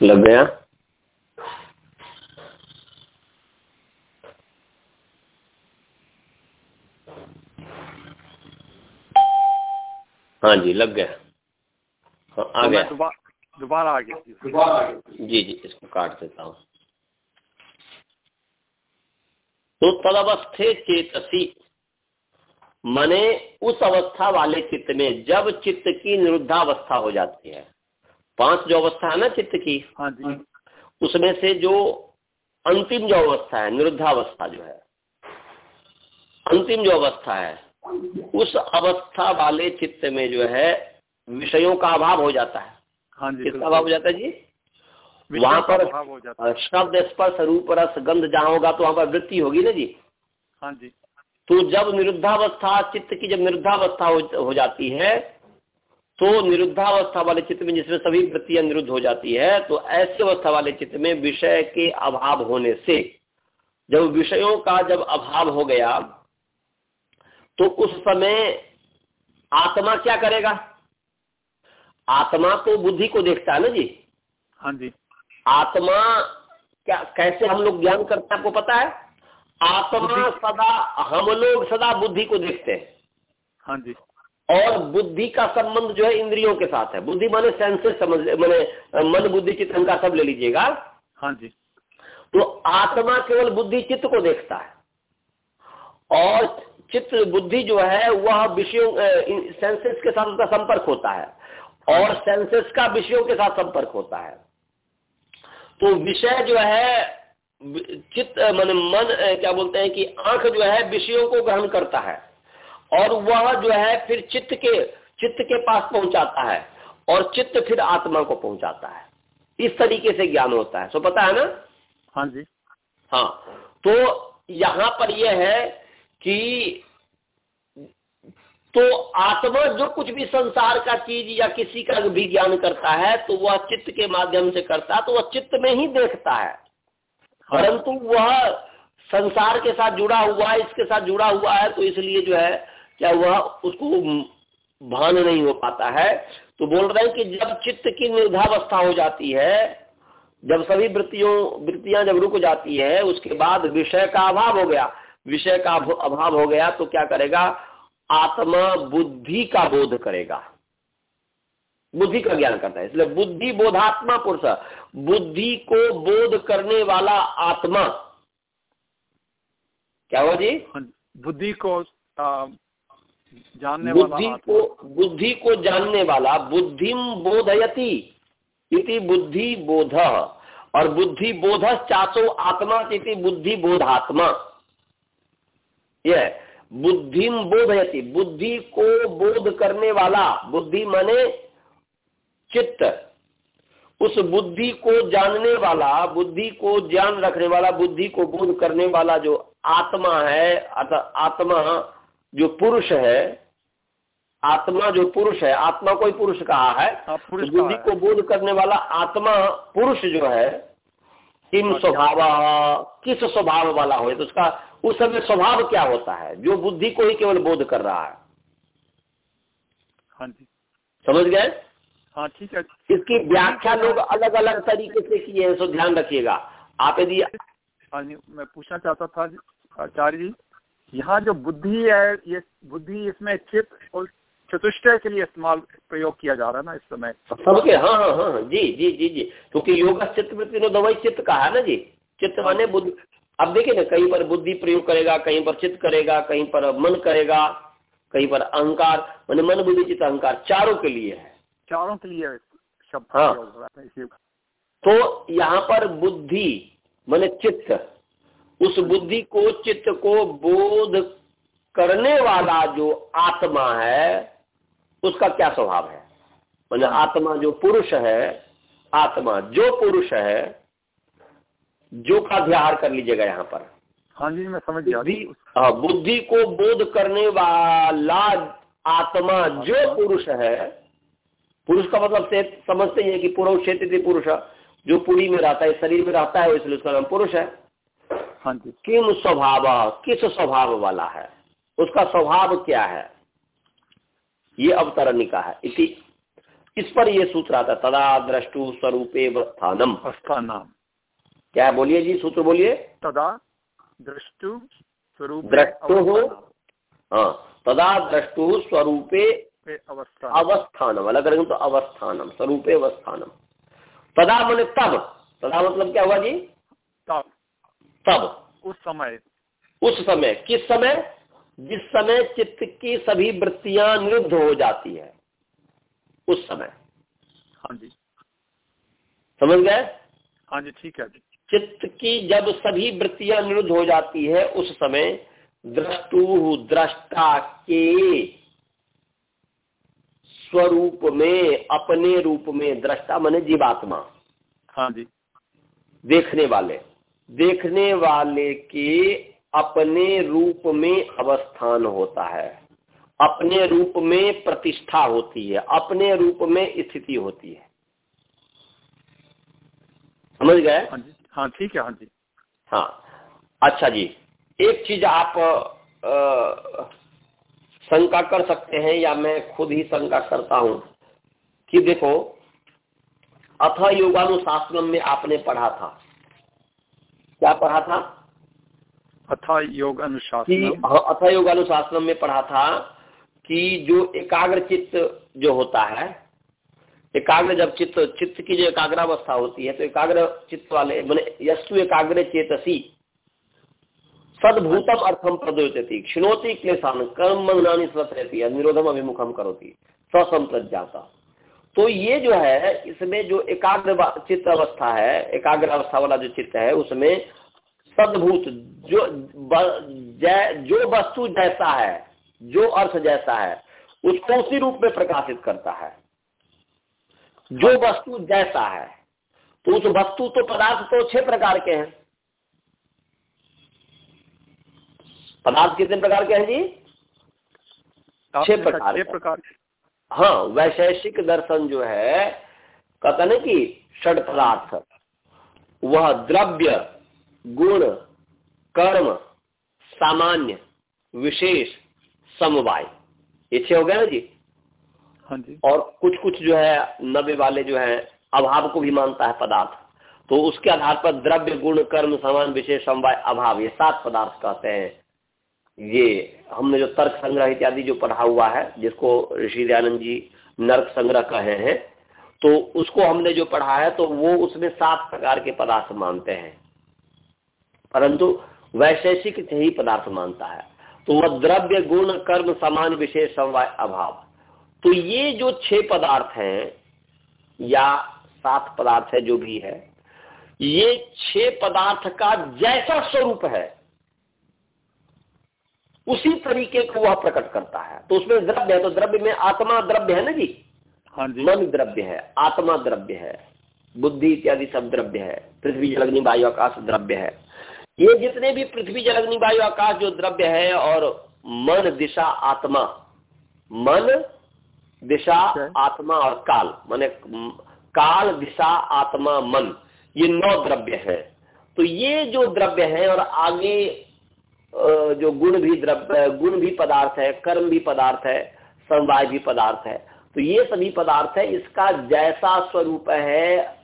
लग गया हाँ जी लग गया। हाँ आ तो गया। दोबारा आ गया। जी जी इसको काट देता हूँ। तो तदवस्थे चेतसी। मने उस अवस्था वाले चित्त में जब चित्त की निरुद्धावस्था हो जाती है। पाँच जो अवस्था है ना चित्त की हाँ जी। उसमें से जो अंतिम जो अवस्था है निरुद्धावस्था जो है अंतिम जो अवस्था है उस अवस्था वाले चित्त में जो है विषयों का अभाव हो जाता है। हाँ जी किसका। अभाव हो जाता है जी? वहाँ पर शब्द स्पर्श रूप रस गंध जहाँ होगा तो वहाँ पर वृत्ति होगी ना जी। हाँ जी। तो जब निरुद्धावस्था चित्त की जब निरुद्धावस्था हो, हो जाती है तो निरुद्धावस्था वाले चित्त में जिसमें सभी वृत्तियाँ निरुद्ध हो जाती है तो ऐसी अवस्था वाले चित्त में विषय के अभाव होने से जब विषयों का जब अभाव हो गया तो उस समय आत्मा क्या करेगा? आत्मा तो बुद्धि को देखता है ना जी? हाँ जी। आत्मा क्या कैसे हम लोग ज्ञान करते हैं आपको पता है? आत्मा सदा हम लोग सदा बुद्धि को देखते हैं। हाँ जी। और बुद्धि का संबंध जो है इंद्रियों के साथ है। बुद्धि माने सेंसेस समझ माने मन बुद्धि चित्त अहंकार सब ले लीजिएगा। हाँ जी। तो आत्मा केवल बुद्धि चित्त को देखता है। और चित्त बुद्धि जो है वह विषयों सेंसेस के साथ उसका संपर्क होता है। और सेंसेस का विषयों के साथ संपर्क होता है। तो विषय जो है चित्त मन मन क्या बोलते हैं कि आँख जो है विषयों को ग्रहण करता है। और वह जो है फिर चित्त के चित्त के पास पहुंचाता है और चित्त फिर आत्मा को पहुंचाता है। इस तरीके से ज्ञान होता है। सो पता है ना? हाँ जी। हाँ। तो यहाँ पर यह है कि तो आत्मा जो कुछ भी संसार का चीज़ या किसी का भी ज्ञान करता है तो वह चित्त के माध्यम से करता है तो वह चित्त में ही देखता है। हाँ। परंतु वह संसार के साथ जुड़ा हुआ है इसके साथ जुड़ा हुआ है तो इसलिए जो है क्या वह उसको भान नहीं हो पाता है? तो बोल रहे हैं कि जब चित्त की निर्धावस्था हो जाती है जब सभी वृत्तियों वृत्तियाँ जब रुक जाती है उसके बाद विषय का अभाव हो गया। विषय का अभाव हो गया तो क्या करेगा? आत्मा बुद्धि का बोध करेगा। बुद्धि का ज्ञान करता है। इसलिए बुद्धि बोधात्मा पुरुष बुद्धि को बोध करने वाला आत्मा। क्या हुआ जी? हाँ, बुद्धि को जानने बुद्धि को बुद्धि को जानने वाला बुद्धिम बोधयति इति बुद्धि बोध। और बुद्धि बोध चाचो आत्मा इति बुद्धि बोधात्मा। यह बुद्धिम बोधयति बुद्धि को बोध करने वाला बुद्धि माने चित्त। उस बुद्धि को जानने वाला बुद्धि को ज्ञान रखने वाला बुद्धि को बोध करने वाला जो आत्मा है अर्थात आत्मा जो पुरुष है आत्मा जो पुरुष है आत्मा कोई पुरुष कहा है। हाँ, बुद्धि को बोध करने वाला आत्मा पुरुष जो है किम अच्छा। स्वभाव किस स्वभाव वाला हो तो उसका उस समय स्वभाव क्या होता है? जो बुद्धि को ही केवल बोध कर रहा है। हाँ जी। समझ गए? हाँ ठीक है। इसकी व्याख्या लोग अलग अलग तरीके से किए हैं सो ध्यान रखिएगा। आप यदि हाँ जी मैं पूछना चाहता था आचार्य जी। यहाँ जो बुद्धि है ये बुद्धि इसमें चित्त और चतुष्टय के लिए इस्तेमाल प्रयोग किया जा रहा है ना इस समय। सबके हाँ हाँ हाँ, हाँ। जी जी जी जी। क्योंकि योग चित्त वृत्ति दवाई चित्त का है ना जी। चित्त माने बुद्धि। अब देखिए ना कहीं पर बुद्धि प्रयोग करेगा कहीं पर चित्त करेगा कहीं पर मन करेगा कहीं पर अहंकार मैंने मन बुद्धि चित्त अहंकार चारों के लिए है। चारों के लिए शब्द हाँ। तो यहाँ पर बुद्धि मैंने चित्त उस बुद्धि को चित्त को बोध करने वाला जो आत्मा है उसका क्या स्वभाव है? मतलब आत्मा जो पुरुष है आत्मा जो पुरुष है जो का ध्यान कर लीजिएगा यहाँ पर। हाँ जी मैं समझ गया। हाँ बुद्धि को बोध करने वाला आत्मा जो पुरुष है पुरुष का मतलब से समझते ही है कि पूर्व क्षेत्र पुरुष। जो पुरी में रहता है शरीर में रहता है इसलिए उसका नाम पुरुष है। हाँ जी। किम स्वभाव? किस स्वभाव वाला है? उसका स्वभाव क्या है? ये अवतरणिका है। इसी इस पर ये सूत्र आता तदा दृष्टु स्वरूपे स्थानम स्थानम क्या बोलिए जी सूत्र बोलिए? तदा दृष्टु स्वरूप दृष्टु हो हाँ तदा दृष्टु स्वरूपे अवस्थानम। अलग करेंगे तो अवस्थानम स्वरूपे अवस्थानम। तदा मैंने तब। तदा मतलब क्या हुआ जी? तब। तब। उस समय। उस समय किस समय? जिस समय चित्त की सभी वृत्तियाँ निरुद्ध हो जाती है। उस समय। हाँ जी। समझ गए? हाँ जी ठीक है जी। चित्त की जब सभी वृत्तियाँ निरुद्ध हो जाती है उस समय दृष्टु दृष्टा के स्वरूप में अपने रूप में दृष्टा मने जीवात्मा। हाँ जी। देखने वाले। देखने वाले के अपने रूप में अवस्थान होता है। अपने रूप में प्रतिष्ठा होती है अपने रूप में स्थिति होती है। समझ गए? हाँ जी हाँ ठीक है हाँ जी। हाँ अच्छा जी एक चीज़ आप शंका कर सकते हैं या मैं खुद ही शंका करता हूँ कि देखो अथ योगानुशासन में आपने पढ़ा था। क्या पढ़ा था? अथा योग अनुशासन। हाँ, अथ योगानुशासन में पढ़ा था कि जो एकाग्र चित्त जो होता है एकाग्र जब चित्त चित्त की जो एकाग्रावस्था होती है तो एकाग्र चित्त वाले मैंने यस्तु एकाग्र चेतसी सदभूतम अर्थम प्रदोचती क्षिणोती क्लेशान कर्म मंगनानी स्वत रहती है निरोधम अभिमुखम करोती ससंप्रज्ञाता। तो ये जो है इसमें जो एकाग्र चित्त अवस्था है एकाग्र अवस्था वाला जो चित्त है उसमें सदभूत जो जो वस्तु जैसा है जो अर्थ जैसा है उसको उसी रूप में प्रकाशित करता है। जो वस्तु जैसा है तो उस वस्तु तो पदार्थ तो छह प्रकार के हैं। पदार्थ कितने प्रकार के हैं जी? छह प्रकार छह प्रकार। हाँ वैशेषिक दर्शन जो है कहते ना कि षड पदार्थ। वह द्रव्य गुण कर्म सामान्य विशेष समवाय। ये छह हो गए ना जी? हाँ जी। और कुछ कुछ जो है नब्बे वाले जो है अभाव को भी मानता है पदार्थ। तो उसके आधार पर द्रव्य गुण कर्म समान विशेष समवाय अभाव ये सात पदार्थ कहते हैं। ये हमने जो तर्क संग्रह इत्यादि जो पढ़ा हुआ है, जिसको ऋषि दयानंद जी नर्क संग्रह कहे हैं तो उसको हमने जो पढ़ा है तो वो उसमें सात प्रकार के पदार्थ मानते हैं। परंतु वैशेषिक ही पदार्थ मानता है। तो वह द्रव्य, गुण, कर्म समान विशेष, समवाय, अभाव। तो ये जो छह पदार्थ हैं, या सात पदार्थ है जो भी है, ये छह पदार्थ का जैसा स्वरूप है उसी तरीके को वह प्रकट करता है। तो उसमें द्रव्य है तो द्रव्य में आत्मा द्रव्य है ना जी? हाँ जी। मन द्रव्य है आत्मा द्रव्य है बुद्धि इत्यादि सब द्रव्य है पृथ्वी जलग्नि वायु आकाश द्रव्य है। ये जितने भी पृथ्वी जलग्नि वायु आकाश जो द्रव्य है और मन दिशा आत्मा मन दिशा आत्मा और काल माने काल दिशा आत्मा मन ये नौ द्रव्य है। तो ये जो द्रव्य है और आगे जो गुण भी द्रव्य गुण भी पदार्थ है, कर्म भी पदार्थ है, समवाय भी पदार्थ है। तो ये सभी पदार्थ है, इसका जैसा स्वरूप है,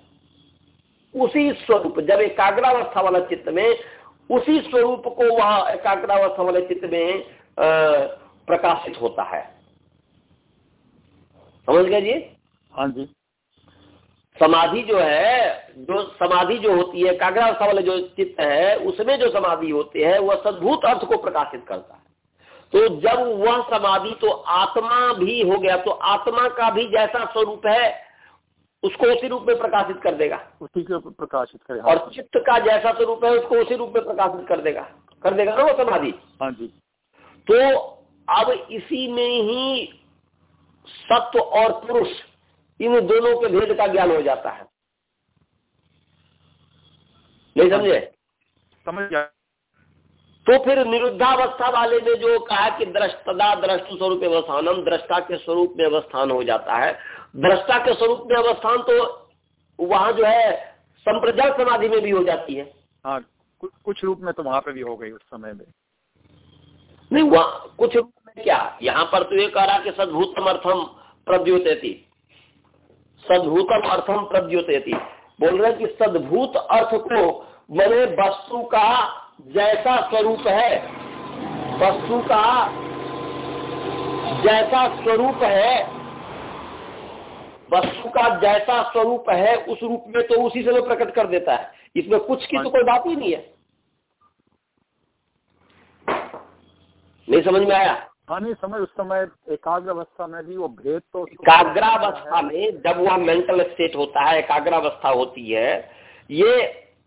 उसी स्वरूप। जब एकाग्रावस्था वाला चित्त में, उसी स्वरूप को वह एकाग्रावस्था वाले चित्त में प्रकाशित होता है। समझ गए जी? हाँ जी। समाधि जो है जो समाधि जो होती है एकाग्रावस्था वाले जो चित्त है उसमें जो समाधि होती है वह सद्भूत अर्थ को प्रकाशित करता है। तो जब वह समाधि तो आत्मा भी हो गया तो आत्मा का भी जैसा स्वरूप है उसको उसी रूप में प्रकाशित कर देगा। उसी के प्रकाशित करेगा। और चित्त का जैसा स्वरूप है उसको उसी रूप में प्रकाशित कर देगा। कर देगा ना वो समाधि? हाँ जी। तो अब इसी में ही सत्व और पुरुष इन दोनों के भेद का ज्ञान हो जाता है। नहीं समझे? समझ गया। तो फिर निरुद्धावस्था वाले ने जो कहा कि दृष्टदा दृष्टु स्वरूप अवस्थानम दृष्टा के स्वरूप में अवस्थान हो जाता है। दृष्टा के स्वरूप में अवस्थान तो वहाँ जो है संप्रजल समाधि में भी हो जाती है। हाँ कुछ रूप में तो वहाँ पे भी हो गई उस समय में। नहीं वहाँ कुछ रूप में क्या? यहाँ पर तो ये कह रहा कि सदभूतम अर्थम प्रद्योतती। सदभूतम अर्थम प्रद्योतती। बोल रहे कि सदभूत अर्थ को मैंने वस्तु का जैसा स्वरूप है, वस्तु का जैसा स्वरूप है, वस्तु का जैसा स्वरूप है, उस रूप में तो उसी से प्रकट कर देता है। इसमें कुछ की तो कोई बात ही नहीं है। नहीं समझ में आया? नहीं समझ उस समय एकाग्र अवस्था में भी वो भेद तो एकाग्रावस्था में जब वह मेंटल स्टेट होता है एकाग्रावस्था होती है ये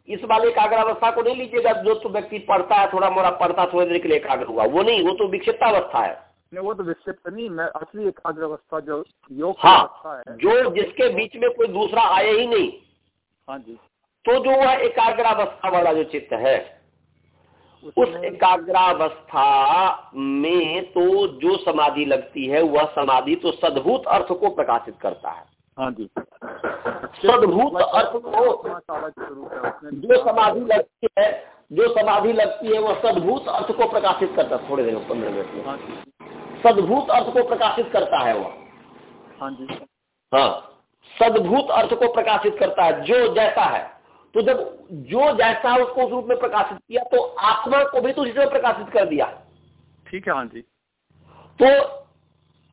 इस वाले एकाग्रावस्था को नहीं लीजिएगा जो तो व्यक्ति पढ़ता है थोड़ा मोड़ा पढ़ता थोड़ी देर के लिए एकाग्र हुआ वो नहीं वो तो विक्षिप्तावस्था है। नहीं वो तो विक्षिप्त नहीं मैं असली एकाग्र अवस्था जो योग हाँ है। जो जिसके बीच में कोई दूसरा आए ही नहीं। हाँ जी। तो जो वह एकाग्रावस्था वाला जो चित्त है उस एकाग्रावस्था में तो जो समाधि लगती है वह समाधि तो सद्भूत अर्थ को प्रकाशित करता है। हाँ जी। सद्भूत अर्थ को जो समाधि लगती है जो समाधि लगती है वह सद्भूत अर्थ को प्रकाशित करता है। थोड़े देर पंद्रह मिनट में। हाँ सद्भूत अर्थ को प्रकाशित करता है वह। हाँ जी। हाँ। सद्भूत अर्थ को प्रकाशित करता है जो जैसा है। तो जब जो जैसा उसको उस रूप में प्रकाशित किया तो आत्मा को भी तो उसी में प्रकाशित कर दिया। ठीक है हाँ जी। तो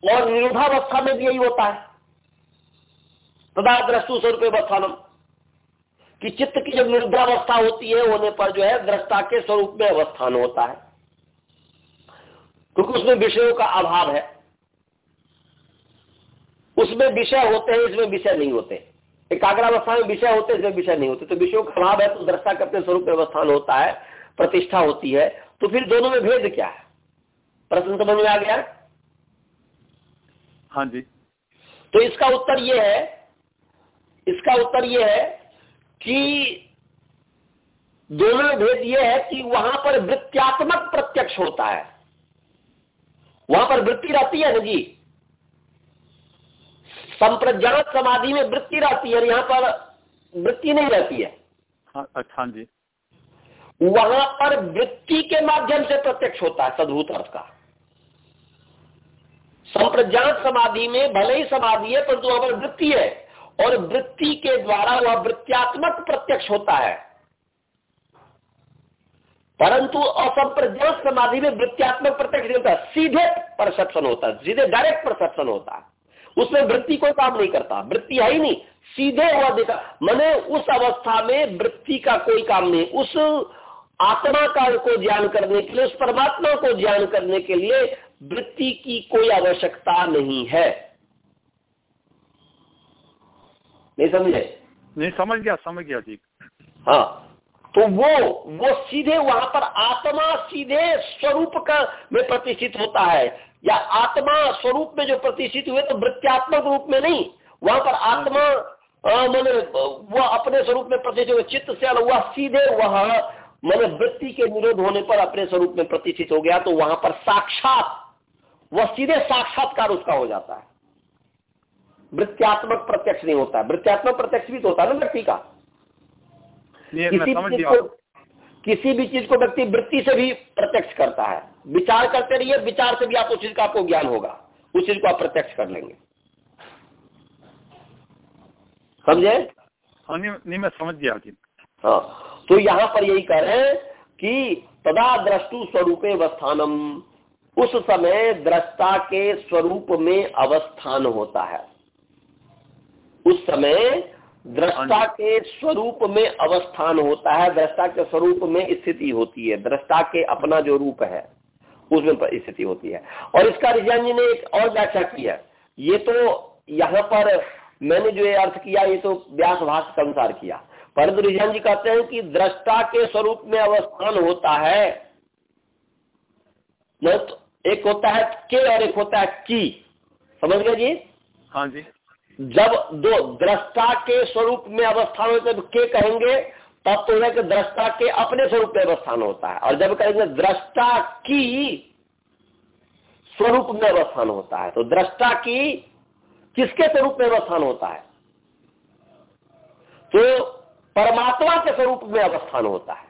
और निरोधावस्था में भी यही होता है। तदा दृष्टु स्वरूप अवस्थानम कि चित्त की जब निरुद्धावस्था होती है होने पर जो है दृष्टा के स्वरूप में अवस्थान होता है। क्योंकि उसमें विषयों का अभाव है। उसमें विषय होते हैं इसमें विषय नहीं होते। एकाग्रावस्था में विषय होते इसमें विषय नहीं होते। तो विषयों का अभाव है तो दृष्टा के अपने स्वरूप में अवस्थान होता है प्रतिष्ठा होती है। तो फिर दोनों में भेद क्या है? प्रश्न समझ में आ गया? हाँ जी। तो इसका उत्तर यह है इसका उत्तर यह है कि दोनों में भेद यह है कि वहाँ पर वृत्त्यात्मक प्रत्यक्ष होता है। वहाँ पर वृत्ति रहती है ना जी? संप्रज्ञात समाधि में वृत्ति रहती है यहाँ पर वृत्ति नहीं रहती है। हाँ, अच्छा जी। वहाँ पर वृत्ति के माध्यम से प्रत्यक्ष होता है सदभूत अर्थ का। संप्रज्ञात समाधि में भले ही समाधि है परंतु वहाँ पर वृत्ति है और वृत्ति के द्वारा वह वृत्त्यात्मक प्रत्यक्ष होता है। परंतु असंप्रज्ञात समाधि में वृत्त्यात्मक प्रत्यक्ष नहीं होता सीधे परसेप्शन होता है सीधे डायरेक्ट परसेप्शन होता है। उसमें वृत्ति कोई काम नहीं करता वृत्ति है ही नहीं सीधे हुआ देखा। मैंने उस अवस्था में वृत्ति का कोई काम नहीं उस आत्मा का को ज्ञान करने के लिए उस परमात्मा को ज्ञान करने के लिए वृत्ति की कोई आवश्यकता नहीं है। नहीं समझे? नहीं समझ गया समझ गया जी हाँ तो वो वो सीधे वहाँ पर आत्मा सीधे स्वरूप का में प्रतिष्ठित होता है। या आत्मा स्वरूप में जो प्रतिष्ठित हुए तो वृत्त्यात्मक रूप में नहीं। वहाँ पर आत्मा मैंने वो अपने स्वरूप में प्रतिष्ठित हुए चित्त से अलग हुआ सीधे वह मैंने वृत्ति के निरोध होने पर अपने स्वरूप में प्रतिष्ठित हो गया तो वहाँ पर साक्षात वह सीधे साक्षात्कार उसका हो जाता है। वृत्त्यात्मक प्रत्यक्ष नहीं होता है। वृत्त्यात्मक प्रत्यक्ष भी तो होता है ना व्यक्ति का किसी भी चीज़ को व्यक्ति वृत्ति से भी प्रत्यक्ष करता है। विचार करते रहिए विचार से भी आप उस चीज़ का आपको ज्ञान होगा। उस चीज़ को आप प्रत्यक्ष कर लेंगे। समझे? हाँ नहीं मैं समझ गया जी हाँ तो यहाँ पर यही कह रहे हैं कि तदा दृष्टु स्वरूप अवस्थानम। उस समय दृष्टा के स्वरूप में अवस्थान होता है। उस समय दृष्टा के स्वरूप में अवस्थान होता है दृष्टा के स्वरूप में स्थिति होती है। दृष्टा के अपना जो रूप है उसमें स्थिति होती है। और इसका रिजान जी ने एक और व्याख्या की है। ये तो यहाँ पर मैंने जो ये अर्थ किया ये तो व्यास भाष के अनुसार किया। परंतु रिजान जी कहते हैं कि दृष्टा के स्वरूप में अवस्थान होता है। तो एक होता है के और एक होता है की। समझ गए जी? हाँ जी। जब दो दृष्टा के स्वरूप में अवस्थान होते के कहेंगे, तब तो है कि दृष्टा के अपने स्वरूप में अवस्थान होता है। और जब कहेंगे दृष्टा की स्वरूप में अवस्थान होता है तो दृष्टा की किसके स्वरूप में अवस्थान होता है? तो परमात्मा के स्वरूप में अवस्थान होता है।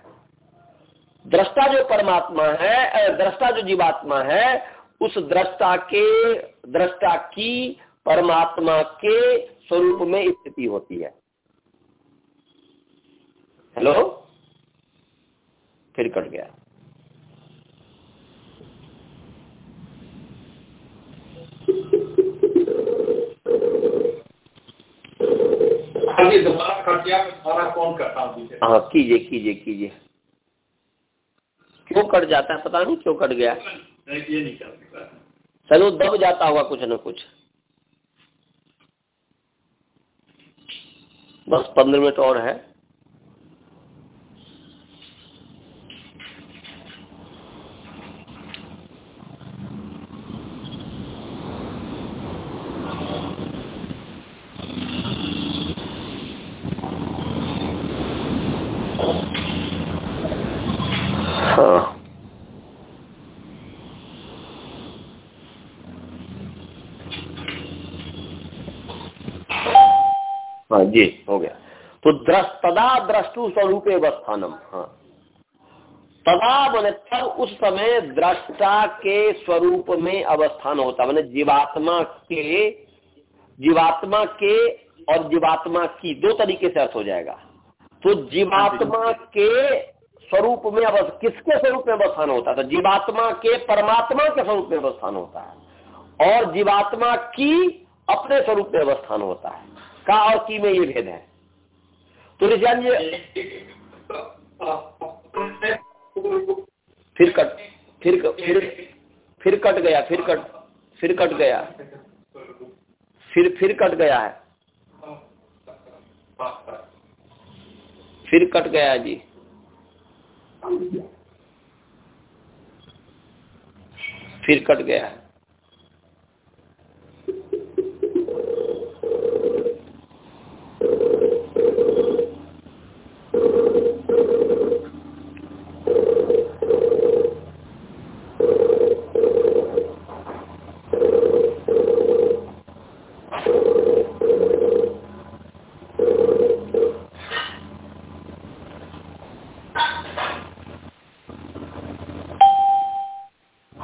दृष्टा जो परमात्मा है दृष्टा जो जीवात्मा है, उस दृष्टा के, दृष्टा की परमात्मा के स्वरूप में स्थिति होती है। हेलो? फिर कट गया। दोबारा कट गया दोबारा फ़ोन करता हूँ हाँ कीजिए कीजिए कीजिए। क्यों कट जाता है? पता नहीं क्यों कट गया। ये नहीं चलो दब जाता होगा कुछ न कुछ। बस पंद्रह मिनट और है। हाँ।, हाँ जी। तो तदा द्रष्टु स्वरूप अवस्थानम हाँ। तदा मैंने तब उस समय दृष्टा के स्वरूप में अवस्थान होता मैंने जीवात्मा के जीवात्मा के और जीवात्मा की दो तरीके से अर्थ हो जाएगा। तो जीवात्मा के स्वरूप में अवस्थ किसके स्वरूप में अवस्थान होता? है तो जीवात्मा के परमात्मा के स्वरूप में अवस्थान होता है। और जीवात्मा की अपने स्वरूप में अवस्थान होता है। का और की में ये भेद है? तो रिजान जी फिर कट, फिर फिर फिर कट गया, फिर कट फिर कट गया। फिर फिर कट गया है। फिर कट गया जी। फिर कट गया है।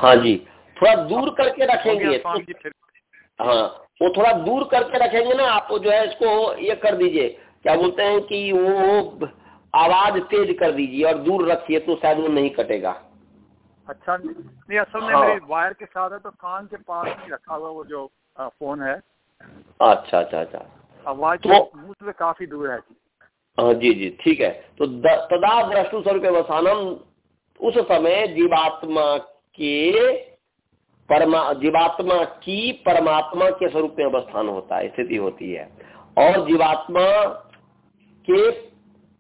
हाँ जी। थोड़ा दूर करके रखेंगे। तो, हाँ वो थोड़ा दूर करके रखेंगे ना आप जो है इसको ये कर दीजिए। क्या बोलते हैं कि वो आवाज़ तेज कर दीजिए और दूर रखिए तो शायद वो नहीं कटेगा। अच्छा नहीं असल में हाँ। मेरे वायर के साथ है तो कान के पास नहीं रखा हुआ वो जो आ, फ़ोन है। अच्छा अच्छा अच्छा। आवाज़ तो मुँह से काफ़ी दूर है जी। हाँ जी जी ठीक है। तो तदा दृष्टु स्वरूप वसानम उस समय जीवात्मा के परमा जीवात्मा की परमात्मा के स्वरूप में अवस्थान होता है स्थिति होती है। और जीवात्मा के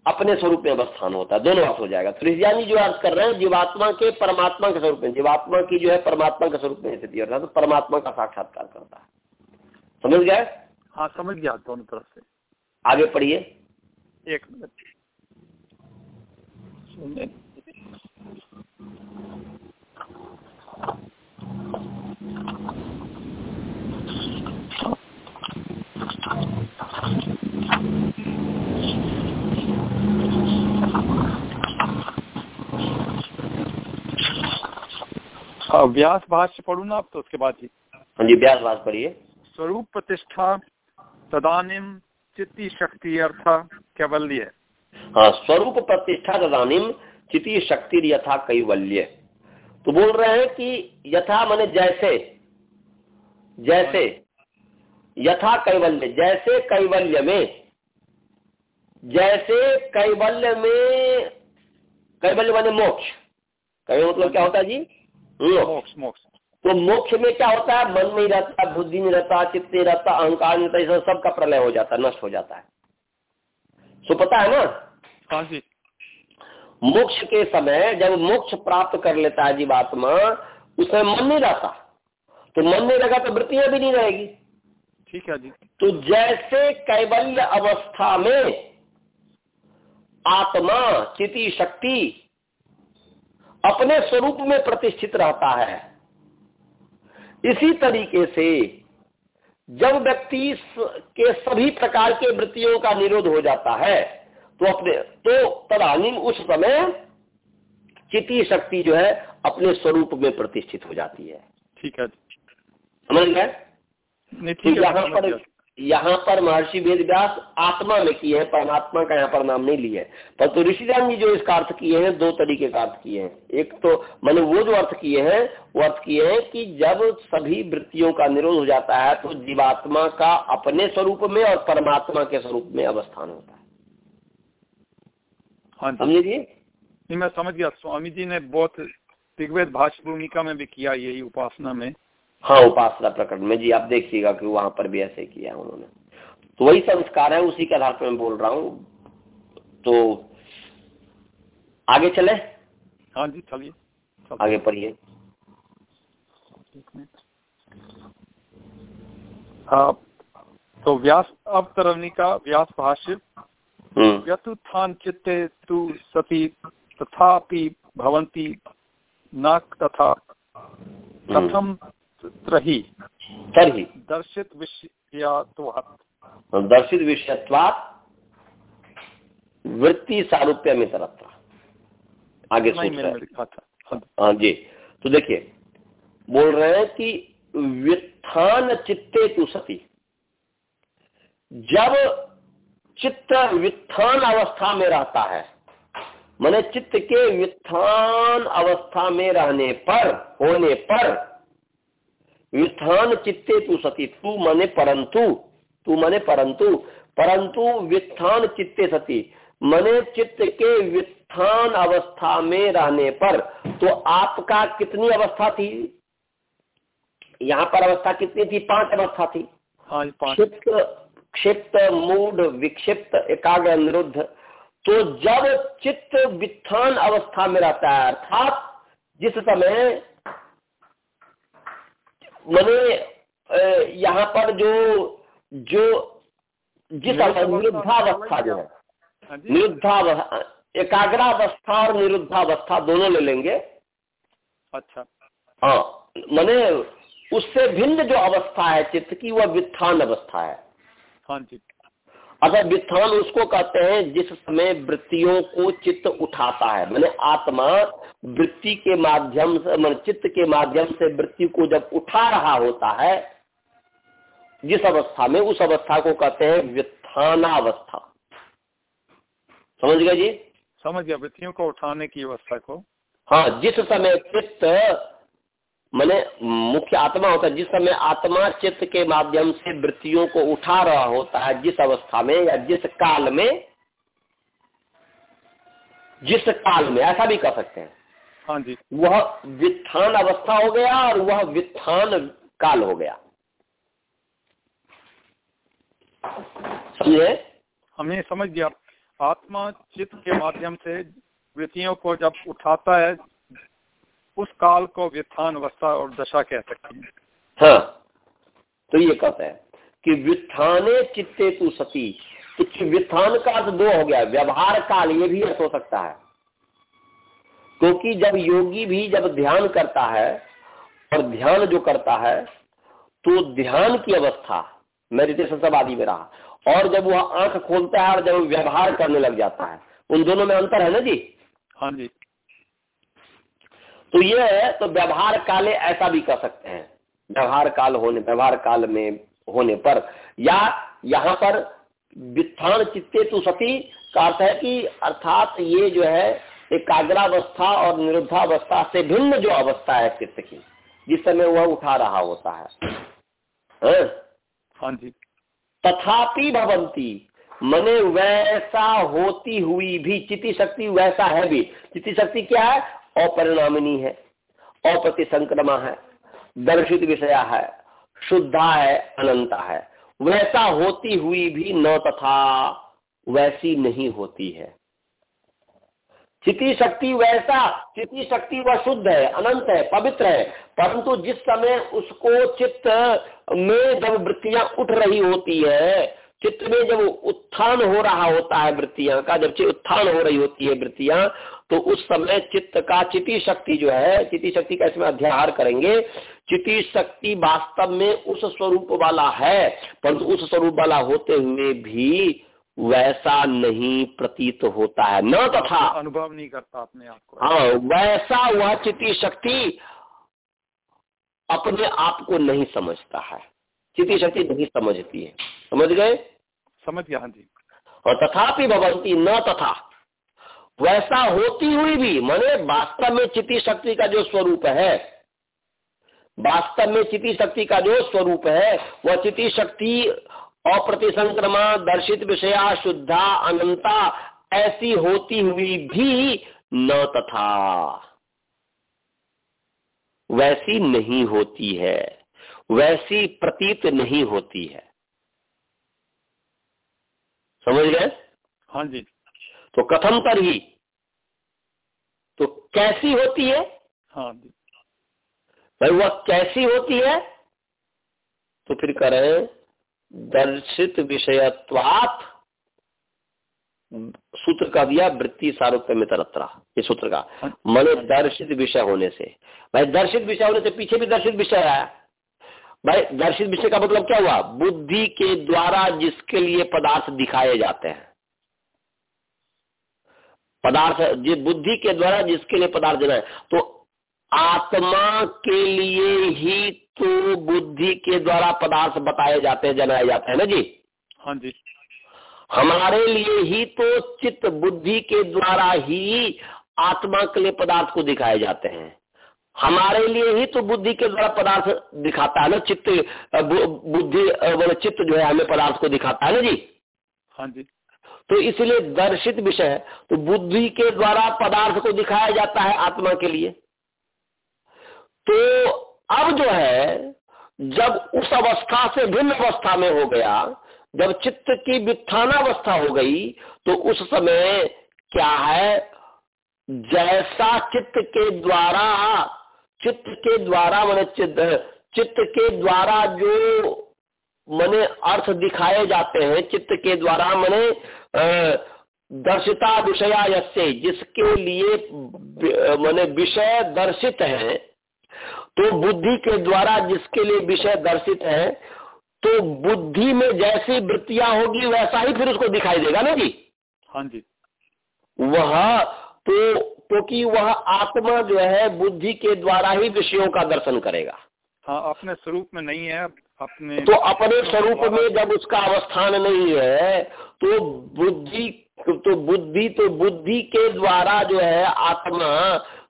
अपने स्वरूप में अवस्थान होता है दोनों अर्थ हो जाएगा। तो ऋषियानी जो अर्थ कर रहे हैं जीवात्मा के परमात्मा के स्वरूप में जीवात्मा की जो है परमात्मा के स्वरूप में स्थिति होता है तो परमात्मा का साक्षात्कार करता है। समझ गए? हाँ समझ गया दोनों तरफ़ से। आगे पढ़िए। एक मिनट। व्यास भाष्य पढ़ू ना आप तो उसके बाद ही। हाँ जी व्यास भाष्य पढ़िए। स्वरूप प्रतिष्ठा तदानिम चित्ती शक्ति अर्थ कैवल्य। हाँ स्वरूप प्रतिष्ठा तदानिम चिति शक्ति यथा कैवल्य। तो बोल रहे हैं कि यथा मने जैसे जैसे यथा कैवल्य जैसे कैवल्य में जैसे कैवल्य में कैवल्य माने मोक्ष। कैवल्य मतलब क्या होता है जी? मोक्ष। मोक्ष तो मोक्ष में क्या होता है? मन में रहता बुद्धि में रहता चित्त में रहता अहंकार में रहता सबका प्रलय हो जाता है नष्ट हो जाता है। सो पता है ना? हाँ जी। मोक्ष के समय जब मोक्ष प्राप्त कर लेता है जीवात्मा उसमें मन नहीं रहता। तो मन नहीं रहेगा तो वृत्तियाँ भी नहीं रहेगी। ठीक है जी। तो जैसे कैबल्य अवस्था में आत्मा चिति शक्ति अपने स्वरूप में प्रतिष्ठित रहता है इसी तरीके से जब व्यक्ति के सभी प्रकार के वृत्तियों का निरोध हो जाता है तो अपने तो तदानीम उस समय चिति शक्ति जो है अपने स्वरूप में प्रतिष्ठित हो जाती है। ठीक है। समझ गए? तो यहाँ पर यहाँ पर महर्षि वेद व्यास आत्मा में किए हैं परमात्मा का यहाँ पर नाम नहीं लिए पर तो ऋषिराम जी जो इसका अर्थ किए हैं दो तरीके का अर्थ किए हैं। एक तो मैंने वो जो अर्थ किए हैं वो अर्थ किए हैं कि जब सभी वृत्तियों का निरोध हो जाता है तो जीवात्मा का अपने स्वरूप में और परमात्मा के स्वरूप में अवस्थान होता है। हाँ समझिए नहीं मैं समझ गया। स्वामी जी ने बहुत ऋग्वेद भाष्य भूमिका में भी किया यही उपासना में। हाँ उपासना प्रकरण में जी आप देखिएगा कि वहाँ पर भी ऐसे किया उन्होंने। तो वही संस्कार है उसी के आधार पर मैं बोल रहा हूँ। तो आगे चले? हाँ जी चलिए। आगे पढ़िए। हाँ तो व्यास अवतरणी का व्यास भाष्य। हम्म। यथुत्थान चित्ते तु सती तथापि भवन्ति न तथा हम्म। कथम त्रही? तर्हि। दर्शित विषयात्वात् दर्शित विषयत्वात वृत्ति सारूप्य में तरफ़ आगे हाँ। जी। तो देखिए बोल रहे हैं कि व्युत्थान चित्ते तु सती। जब चित्त व्युत्थान अवस्था में रहता है। मैंने चित्त के व्युत्थान अवस्था में रहने पर होने पर व्युत्थान चित्ते तू सती तू मने परंतु तू मने परंतु परंतु व्युत्थान चित्ते सती। मने चित्त के व्युत्थान अवस्था में रहने पर तो आपका कितनी अवस्था थी? यहाँ पर अवस्था कितनी थी? पाँच अवस्था थी। हाँ क्षिप्त मूड विक्षिप्त एकाग्र निरुद्ध। तो जब चित्त वित्थान अवस्था में रहता है अर्थात जिस समय मैंने यहाँ पर जो जो जिस निरुद्धावस्था जो है हाँ निरुद्धावस्था एकाग्रावस्था और निरुद्धावस्था दोनों ले लेंगे। अच्छा। हाँ मैंने उससे भिन्न जो अवस्था है चित्त की वह वित्थान अवस्था है। हाँ जी अगर वित्थान उसको कहते हैं जिस समय वृत्तियों को चित्त उठाता है मैंने आत्मा वृत्ति के माध्यम से मान चित्त के माध्यम से वृत्ति को जब उठा रहा होता है जिस अवस्था में उस अवस्था को कहते हैं व्युत्थानावस्था समझ गए जी? समझ गया वृत्तियों को उठाने की अवस्था को। हाँ जिस समय चित्त मैंने मुख्य आत्मा होता है जिस समय आत्मा चित्त के माध्यम से वृत्तियों को उठा रहा होता है जिस अवस्था में या जिस काल में जिस काल में ऐसा भी कर सकते हैं। हाँ जी। वह वित्थान अवस्था हो गया और वह वित्थान काल हो गया। समझे? हमें समझ गया आत्मा चित्त के माध्यम से वृत्तियों को जब उठाता है उस काल को व्युत्थान अवस्था और दशा कह सकते हैं। हाँ तो ये कहते हैं कि व्युत्थाने चित्ते तु सती। तो व्युत्थान का अर्थ दो हो गया व्यवहार काल ये भी अर्थ हो सकता है। क्योंकि जब योगी भी जब ध्यान करता है और ध्यान जो करता है तो ध्यान की अवस्था मेडिटेशन सब आदि में रहा। और जब वह आँख खोलता है और जब व्यवहार करने लग जाता है उन दोनों में अंतर है ना जी? हाँ जी। तो ये है तो व्यवहार काले ऐसा भी कर सकते हैं। व्यवहार काल होने व्यवहार काल में होने पर। या यहाँ पर वित्थान चित्ते तो सती का अर्थ है कि अर्थात ये जो है एकाग्रावस्था और निरुद्धावस्था से भिन्न जो अवस्था है चित्त की जिस समय वह उठा रहा होता है। हाँ, हाँ जी। तथापि भवंती मने वैसा होती हुई भी चिति शक्ति वैसा है भी। चिति शक्ति क्या है? अपरिणामिनी है अप्रतिसंक्रमा है, दर्शित विषया है, शुद्धा है, अनंता है। वैसा होती हुई भी न तथा वैसी नहीं होती है। चिति शक्ति वैसा चिति शक्ति वह शुद्ध है, अनंत है, पवित्र है, परंतु जिस समय उसको चित्त में जब वृत्तियाँ उठ रही होती है चित्त में जब उत्थान हो रहा होता है वृत्तियाँ का जब उत्थान हो रही होती है वृत्तियाँ तो उस समय चित्त का चिति शक्ति जो है चिति शक्ति का इसमें अध्याहार करेंगे। चिति शक्ति वास्तव में उस स्वरूप वाला है परंतु उस स्वरूप वाला होते हुए भी वैसा नहीं प्रतीत होता है। न तथा। अनुभव नहीं करता अपने आप को। हाँ वैसा वह चिति शक्ति अपने आप को नहीं समझता है। चिति शक्ति नहीं समझती है। समझ गए? समझ गया हाँ जी। और तथापि भवंती न तथा, वैसा होती हुई भी, माने वास्तव में चिति शक्ति का जो स्वरूप है, वास्तव में चिति शक्ति का जो स्वरूप है, वह चिति शक्ति अप्रतिसंक्रमा, दर्शित विषया, शुद्धा, अनंता, ऐसी होती हुई भी न तथा। वैसी नहीं होती है, वैसी प्रतीत नहीं होती है। समझ गए? हाँ जी। तो कथम पर ही। तो कैसी होती है? हाँ जी। भाई वह कैसी होती है? तो फिर करें दर्शित विषयत्वात सूत्र का दिया वृत्ति सारूप्य में तरत्रा ये सूत्र का। हाँ। मन दर्शित विषय होने से। भाई दर्शित विषय होने से पीछे भी दर्शित विषय आया भाई दर्शित विषय का मतलब क्या हुआ? बुद्धि के द्वारा जिसके लिए पदार्थ दिखाए जाते हैं। पदार्थ जिस बुद्धि के द्वारा जिसके लिए पदार्थ देना है। तो आत्मा के लिए ही तो बुद्धि के द्वारा पदार्थ बताए जाते हैं जनाए जाते हैं ना जी? हाँ जी। हमारे लिए ही तो चित्त बुद्धि के द्वारा ही आत्मा के लिए पदार्थ को दिखाए जाते हैं। हमारे लिए ही तो बुद्धि के द्वारा पदार्थ दिखाता है ना चित्त बुद्धि मतलब चित्त जो है हमें पदार्थ को दिखाता है ना जी? हाँ जी। तो इसलिए दर्शित विषय तो बुद्धि के द्वारा पदार्थ को दिखाया जाता है आत्मा के लिए। तो अब जो है जब उस अवस्था से भिन्न अवस्था में हो गया जब चित्त की वित्थानावस्था हो गई तो उस समय क्या है? जैसा चित्त के द्वारा चित्त के द्वारा मैंने चित्त चित्त के द्वारा जो मने अर्थ दिखाए जाते हैं चित्त के द्वारा मने दर्शिता विषया यसे जिसके लिए मैंने विषय दर्शित है तो बुद्धि के द्वारा जिसके लिए विषय दर्शित है तो बुद्धि में जैसी वृत्तियाँ होगी वैसा ही फिर उसको दिखाई देगा ना जी? हाँ जी। वह तो क्योंकि वह आत्मा जो है बुद्धि के द्वारा ही विषयों का दर्शन करेगा। हाँ अपने स्वरूप में नहीं है अपने तो अपने स्वरूप में जब उसका अवस्थान नहीं है तो बुद्धि तो बुद्धि तो बुद्धि के द्वारा जो है आत्मा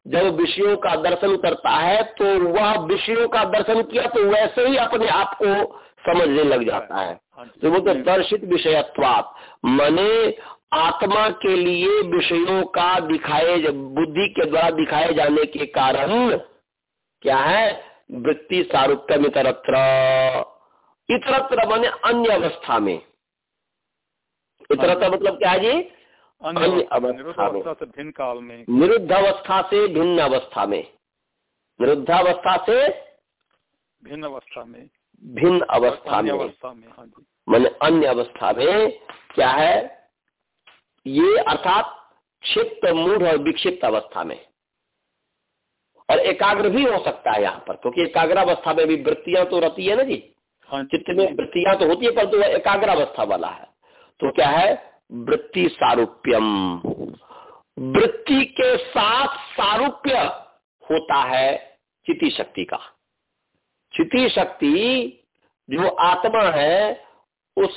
जब विषयों का दर्शन करता है तो वह विषयों का दर्शन किया तो वैसे ही अपने आप को समझने लग जाता है। हाँ तो वो तो दर्शित विषयत्वात। मने आत्मा के लिए विषयों का दिखाए बुद्धि के द्वारा दिखाए जाने के कारण क्या है? वृत्ति सारूप्यम इतरत्र इतरत्र बने अन्य अवस्था में। इतरत्र मतलब क्या है जी? अन्य अवस्था में। भिन्न काल में। निरुद्ध अवस्था से भिन्न अवस्था में। निरुद्धावस्था से भिन्न अवस्था में। भिन्न अवस्था में। अवस्था में हाँ मैंने अन्य अवस्था में क्या है? ये अर्थात क्षिप्त मूढ़ और विक्षिप्त अवस्था में। और एकाग्र भी हो सकता है यहाँ पर क्योंकि एकाग्र अवस्था में भी वृत्तियाँ तो रहती है ना जी। हाँ। चित्त में वृत्तियाँ तो होती है परंतु वह एकाग्र अवस्था वाला है। तो क्या है? वृत्ति सारूप्यम। वृत्ति के साथ सारूप्य होता है चिति शक्ति का। चिति शक्ति जो आत्मा है उस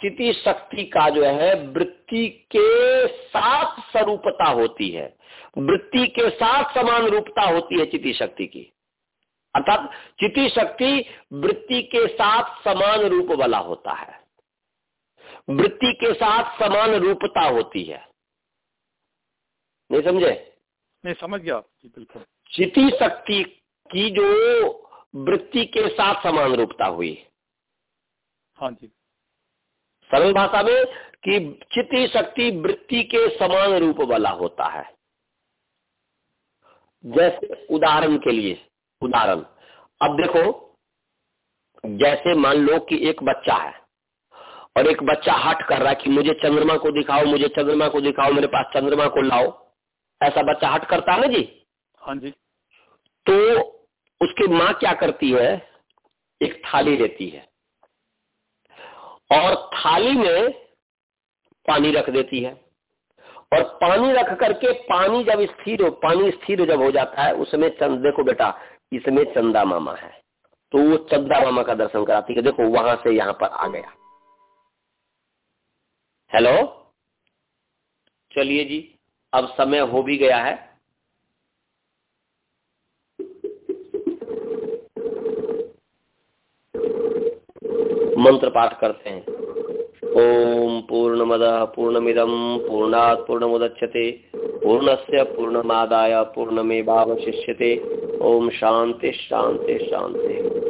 चिति शक्ति का जो है वृत्ति के साथ स्वरूपता होती है। वृत्ति के साथ समान रूपता होती है चिति शक्ति की। अर्थात चिति शक्ति वृत्ति के साथ समान रूप वाला होता है। वृत्ति के साथ समान रूपता होती है। नहीं समझे? नहीं समझ गया बिल्कुल। चिति शक्ति की जो वृत्ति के साथ समान रूपता हुई। हाँ जी। सरल भाषा में कि चिति शक्ति वृत्ति के समान रूप वाला होता है। जैसे उदाहरण के लिए उदाहरण। अब देखो जैसे मान लो कि एक बच्चा है और एक बच्चा हट कर रहा है कि मुझे चंद्रमा को दिखाओ मुझे चंद्रमा को दिखाओ मेरे पास चंद्रमा को लाओ। ऐसा बच्चा हट करता है ना जी? हाँ जी। तो उसकी माँ क्या करती है? एक थाली लेती है। और थाली में पानी रख देती है। और पानी रख करके पानी जब स्थिर हो, पानी स्थिर जब हो जाता है, उसमें चंद देखो बेटा, इसमें चंदा मामा है। तो वो चंदा मामा का दर्शन कराती है देखो वहाँ से यहाँ पर आ गया। हेलो? चलिए जी, अब समय हो भी गया है। मंत्र पाठ करते हैं। ओम पूर्णमद पूर्णमिदम पूर्णात् पूर्ण पूर्णस्य पूर्णमादाय पूर्णमेवावशिष्यते। ओम शांति शांति शांति।